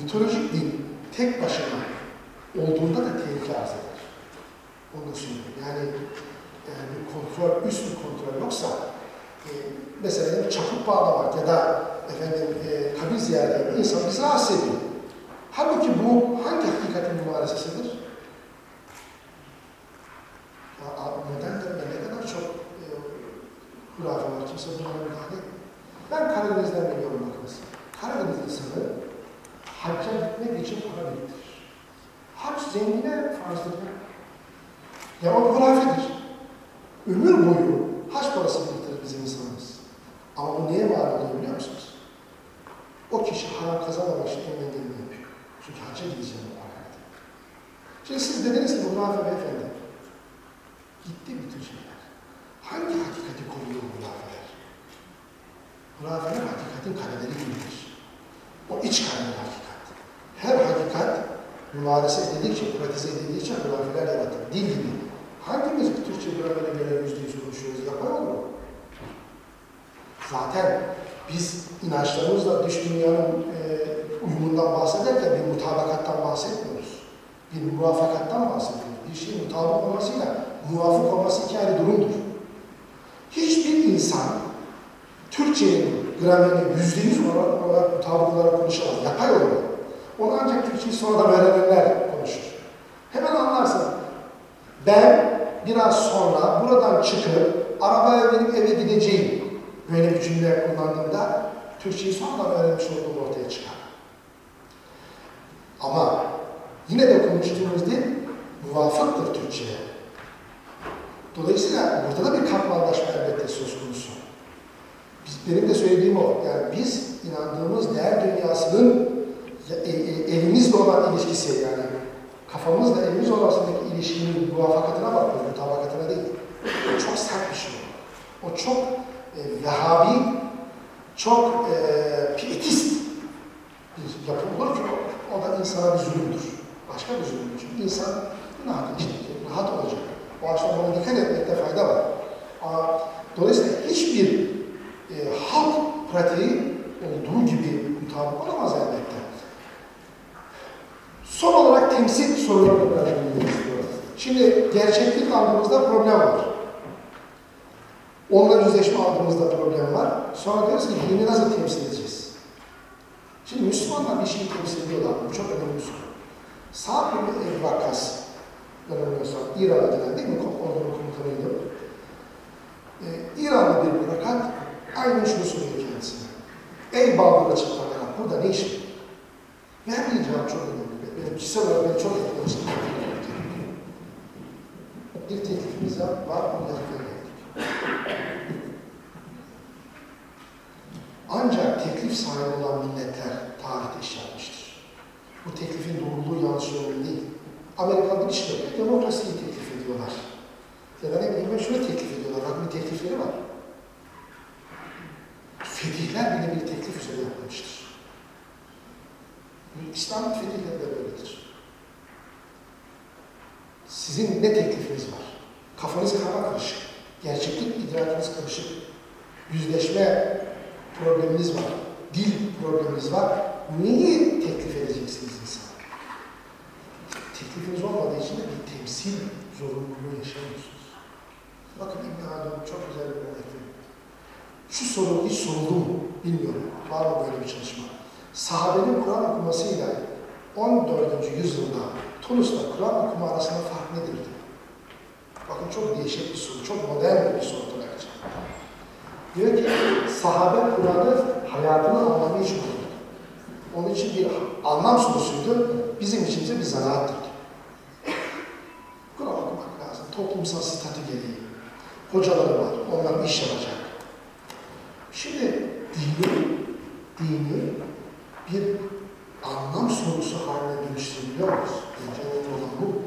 mitolojik din tek başına olduğunda da tehlike arz eder. Onu da söyleyeyim. Yani, yani kontrol, üst bir kontrol yoksa e, mesela bir çaput bağlamak ya da efendim e, kabir ziyareti yapmak insan bizi rahatsız ediyor. Halbuki bu hangi hakikatin a- modern dönemde ne kadar çok e, hurafe var, kimse buna müdahale. Ben Karadeniz'den biliyorum bakınız. Karadeniz insanı hacca gitmek için para biriktirir. Hac zengine farzdır. Ya o hurafedir. Ömür boyu hac parası biriktirir bizim insanımız. Ama bu neye mal oluyor biliyor musunuz? O kişi haram kazanmamak için yapıyor. Çünkü hacca gideceğim o parayla. Şimdi siz dediniz ki hurafe beyefendi. Gitti bütün şeyler. Hangi hakikati koruyor bu hurafeler? Hurafeler hakikatin kareleri gibidir. O iç kareler hakikat. Her hakikat mübarese edildikçe, pratize edildikçe hurafeler yaratır. Dil gibi. Hangimiz Türkçe gramerine göre yüzde yüz konuşuyoruz? Olur mu? Zaten biz inançlarımızla dış dünyanın e, uyumundan bahsederken bir mutabakattan bahsetmiyoruz. Bir muvafakattan bahsediyoruz. Bir şeyin mutabık olmasıyla muvafık olması iki ayrı durumdur. Hiçbir insan Türkçenin gramerini yüzde yüz olarak, olarak mutabık olarak konuşamaz. Yapay olarak. Onu ancak Türkçeyi sonradan öğrenenler konuşur. Hemen anlarsın. Ben biraz sonra buradan çıkıp arabaya binip eve gideceğim. Böyle bir cümle kullandığımda Türkçeyi sonradan öğrenmiş olduğum ortaya çıkar. Ama yine de konuştuğumuz dil muvafıktır Türkçe'ye. Dolayısıyla burada da bir katmanlaşma elbette söz konusu. Biz, benim de söylediğim o. Yani biz inandığımız değer dünyasının e, e, elimizle olan ilişkisi yani kafamızla elimiz arasındaki ilişkinin muvafakatına bakıyoruz, mutabakatına değil. O çok sert bir şey. O çok e, Vehhabi, çok e, pietist bir yapı olur ki o, da insana bir zulümdür. Başka bir zulümdür. Çünkü insan rahat, rahat olacak. O açıdan buna dikkat etmekte fayda var. Ama, dolayısıyla hiçbir e, halk pratiği olduğu gibi mutabık olamaz elbette. Son olarak temsil bırakmayı istiyorum. Şimdi gerçeklik aldığımızda problem var. Onunla yüzleşme aldığımızda problem var. Sonra diyoruz ki dini nasıl temsil edeceğiz? Şimdi Müslümanlar bir şeyi temsil ediyorlar. Bu çok önemli bir soru. Sa'd bin Ebi Vakkas, yanılmıyorsam İran'a giden değil mi? Ordunun komutanıydı. Ee, İranlı bir bırakat aynen şunu soruyor kendisine. Ey Babır'la çıkan burada ne işin? Verdiği cevap çok önemli. Benim kişisel olarak beni çok etkilemişti. Bir teklifimiz var, var geldik. Ancak teklif sahibi olan milletler tarihte iş yapmıştır. Bu teklifin doğruluğu yanlışı önemli değil. Amerika'da yok. Demokrasiyi teklif ediyorlar. Ya da ne bileyim ben şunu teklif ediyorlar. Bakın bir teklifleri var. Fetihler bile bir teklif üzerine yapılmıştır. İslam fetihleri de böyledir. Sizin ne teklifiniz var? Kafanız karma karışık. Gerçeklik idrakiniz karışık. Yüzleşme probleminiz var. Dil probleminiz var. Neyi teklif edeceksiniz insana? Teklifiniz olmadığı için de bir temsil zorunluluğu yaşamıyorsunuz. Bakın İbn Haldun çok güzel bir örnek. Şu soru hiç soruldu mu bilmiyorum. Var mı böyle bir çalışma? Sahabenin Kur'an okumasıyla 14. yüzyılda Tunus'ta Kur'an okuma arasında fark nedir? Bakın çok değişik bir soru, çok modern bir soru olarak. Diyor ki sahabe Kur'an'ı hayatını anlamı için kurdu. Onun için bir anlam sorusuydu, bizim için de bir zanaattır. Kur'an okumak lazım, toplumsal statü gereği. Hocaları var, onlar iş yapacak. Şimdi dini, dini bir anlam sorusu haline dönüştürebiliyor muyuz? Bence önemli olan bu.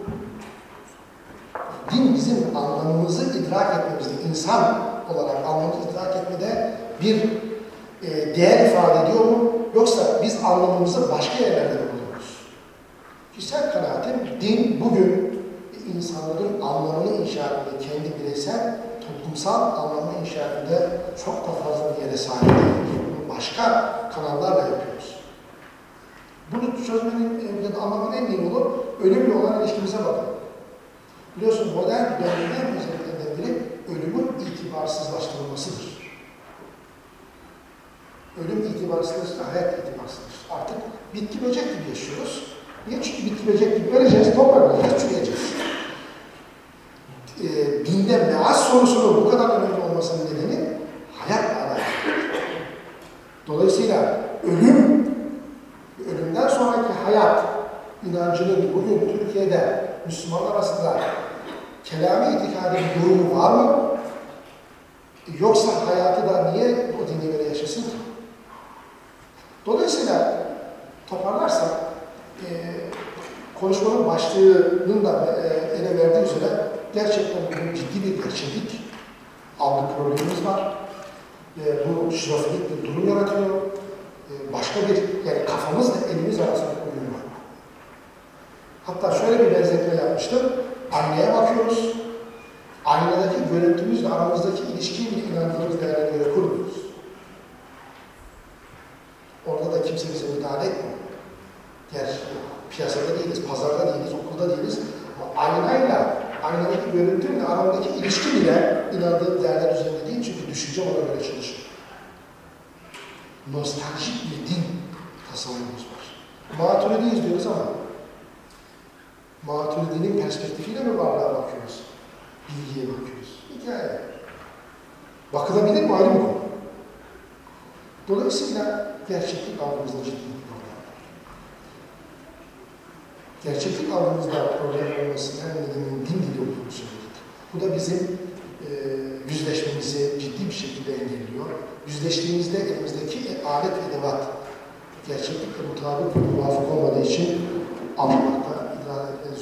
Din bizim anlamımızı idrak etmemizde, insan olarak anlamımızı idrak etmede bir e, değer ifade ediyor mu? Yoksa biz anlamımızı başka yerlerde mi buluyoruz? Kişisel kanaatim, din bugün insanların anlamını inşa etmede, kendi bireysel, toplumsal anlamı inşa etmede çok da fazla bir yere sahip değil. Başka kanallarla yapıyoruz. Bunu çözmenin anlamanın en iyi yolu ölümle olan ilişkimize bakın. Biliyorsunuz modern dönemin en özelliklerinden biri ölümün itibarsızlaştırılmasıdır. Ölüm itibarsızlaştırır, hayat itibarsızlaştırır. Artık bitki böcek gibi yaşıyoruz. Niye? Çünkü bitki böcek gibi öleceğiz, toprak olacağız, çürüyeceğiz. E, dinde meaz sorusunun bu kadar önemli olmasının nedeni hayatla alakalı. Dolayısıyla ölüm, ölümden sonraki hayat inancının bugün Türkiye'de Müslümanlar arasında kelami itikadi bir durumu var mı? Yoksa hayatı da niye o dine göre yaşasın ki? Dolayısıyla toparlarsak e, konuşmanın başlığının da e, ele verdiği üzere gerçekten bugün ciddi bir gerçeklik algı problemimiz var. E, bu şizofrenik bir durum yaratıyor. E, başka bir, yani kafamızla elimiz arasında uyum var. Hatta şöyle bir benzetme yapmıştım. Aynaya bakıyoruz. Aynadaki görüntümüzle aramızdaki ilişkiyi bile inandığımız değerlere göre kurmuyoruz. Orada da kimse bize müdahale etmiyor. Gerçi piyasada değiliz, pazarda değiliz, okulda değiliz. Ama aynayla, aynadaki görüntümle aramdaki ilişki bile inandığım değerler üzerinde değil çünkü düşünce ona göre çalışıyor. Nostaljik bir din tasavvurumuz var. Maturidiyiz diyoruz ama Maturidi'nin perspektifiyle mi varlığa bakıyoruz? Bilgiye bakıyoruz. Hikaye. Bakılabilir mi ayrı konu. Dolayısıyla gerçeklik algımızda ciddi bir problem. Gerçeklik algımızda problem olmasının en nedeninin din dili olduğunu söyledik. Bu da bizim e, yüzleşmemizi ciddi bir şekilde engelliyor. Yüzleştiğimizde elimizdeki alet edevat gerçeklikle mutabık ve muvafık olmadığı için anlamakta,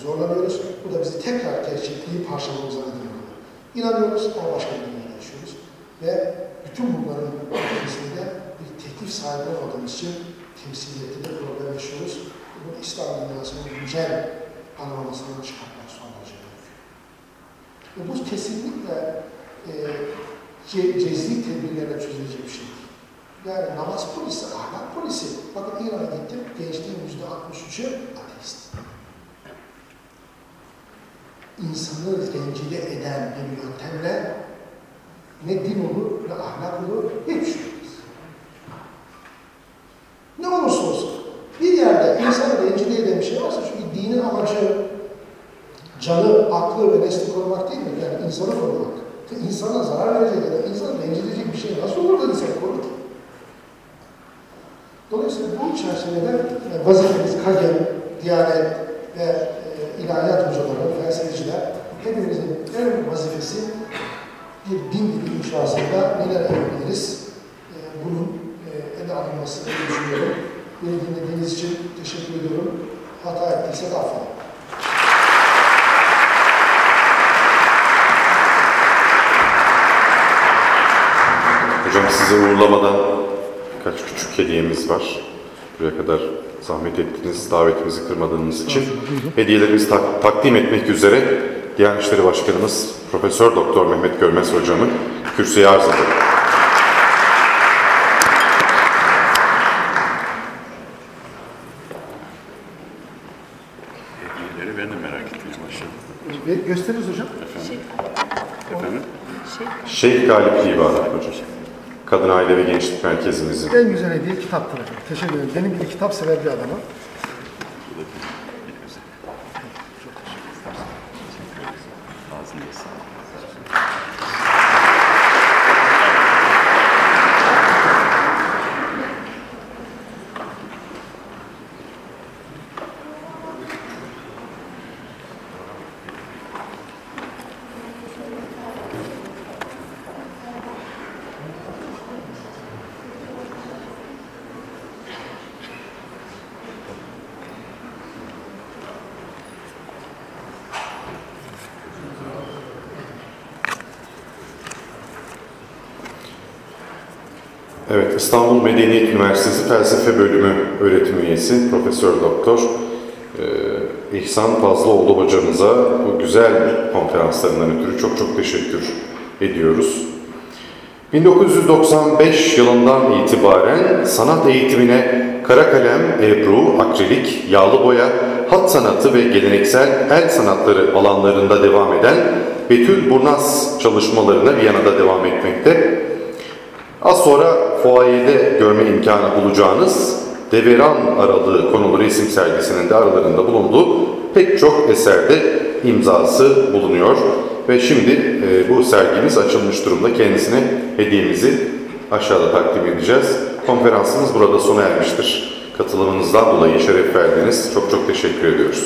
zorlanıyoruz. Bu da bizi tekrar gerçekliği parçalamamıza neden oluyor. İnanıyoruz ama başka bir dünyada yaşıyoruz. Ve bütün bunların ötesinde bir teklif sahibi olmadığımız için temsiliyette de problem yaşıyoruz. Bu İslam dünyasının güncel anlamasından çıkartmak son derece. Ve bu kesinlikle e, ce cezli tedbirlerle çözülecek bir şey değil. Yani namaz polisi, ahlak polisi. Bakın İran'a gittim, gençliğin yüzde 63'ü ateist. İnsanı rencide eden bir yöntemle ne din olur, ne ahlak olur, şey olmaz. Ne olursa olsun. Bir yerde insanı rencide eden bir şey varsa çünkü dinin amacı canı, aklı ve nesli korumak değil mi? Yani insanı korumak. İnsana zarar verecek ya da insanı rencide edecek bir şey nasıl olur da insanı korur? Dolayısıyla bu çerçevede vazifemiz Kagem, Diyanet ve ilahiyat hocaları, felsefeciler hepimizin en vazifesi bir din dili inşasında neler yapabiliriz? E, bunun e, ele alınmasını düşünüyorum. Beni dinlediğiniz için teşekkür ediyorum. Hata ettiysek affola. Efendim sizi uğurlamadan birkaç küçük hediyemiz var. Buraya kadar zahmet ettiniz, davetimizi kırmadığınız için. Hediyelerimizi tak- takdim etmek üzere Diyanet İşleri Başkanımız Profesör Doktor Mehmet Görmez Hocam'ı kürsüye arz ederim. Hediyeleri ben de merak etmeye başladım. Gösteririz hocam. Efendim? Efendim? Şeyh Galip Divanı Hocam. Kadın Aile ve Gençlik Merkezimizin En güzel hediye kitaptır. Teşekkür ederim. Benim gibi kitap sever bir adama. Ağzınıza sağlık. Evet, İstanbul Medeniyet Üniversitesi Felsefe Bölümü öğretim üyesi Profesör Doktor e, İhsan Fazlıoğlu hocamıza bu güzel konferanslarından ötürü çok çok teşekkür ediyoruz. 1995 yılından itibaren sanat eğitimine kara kalem, ebru, akrilik, yağlı boya, hat sanatı ve geleneksel el sanatları alanlarında devam eden Betül Burnaz çalışmalarına Viyana'da devam etmekte. Az sonra fuayede görme imkanı bulacağınız Deveran Aralığı konulu resim sergisinin de aralarında bulunduğu pek çok eserde imzası bulunuyor. Ve şimdi e, bu sergimiz açılmış durumda. Kendisine hediyemizi aşağıda takdim edeceğiz. Konferansımız burada sona ermiştir. Katılımınızdan dolayı şeref verdiniz. Çok çok teşekkür ediyoruz.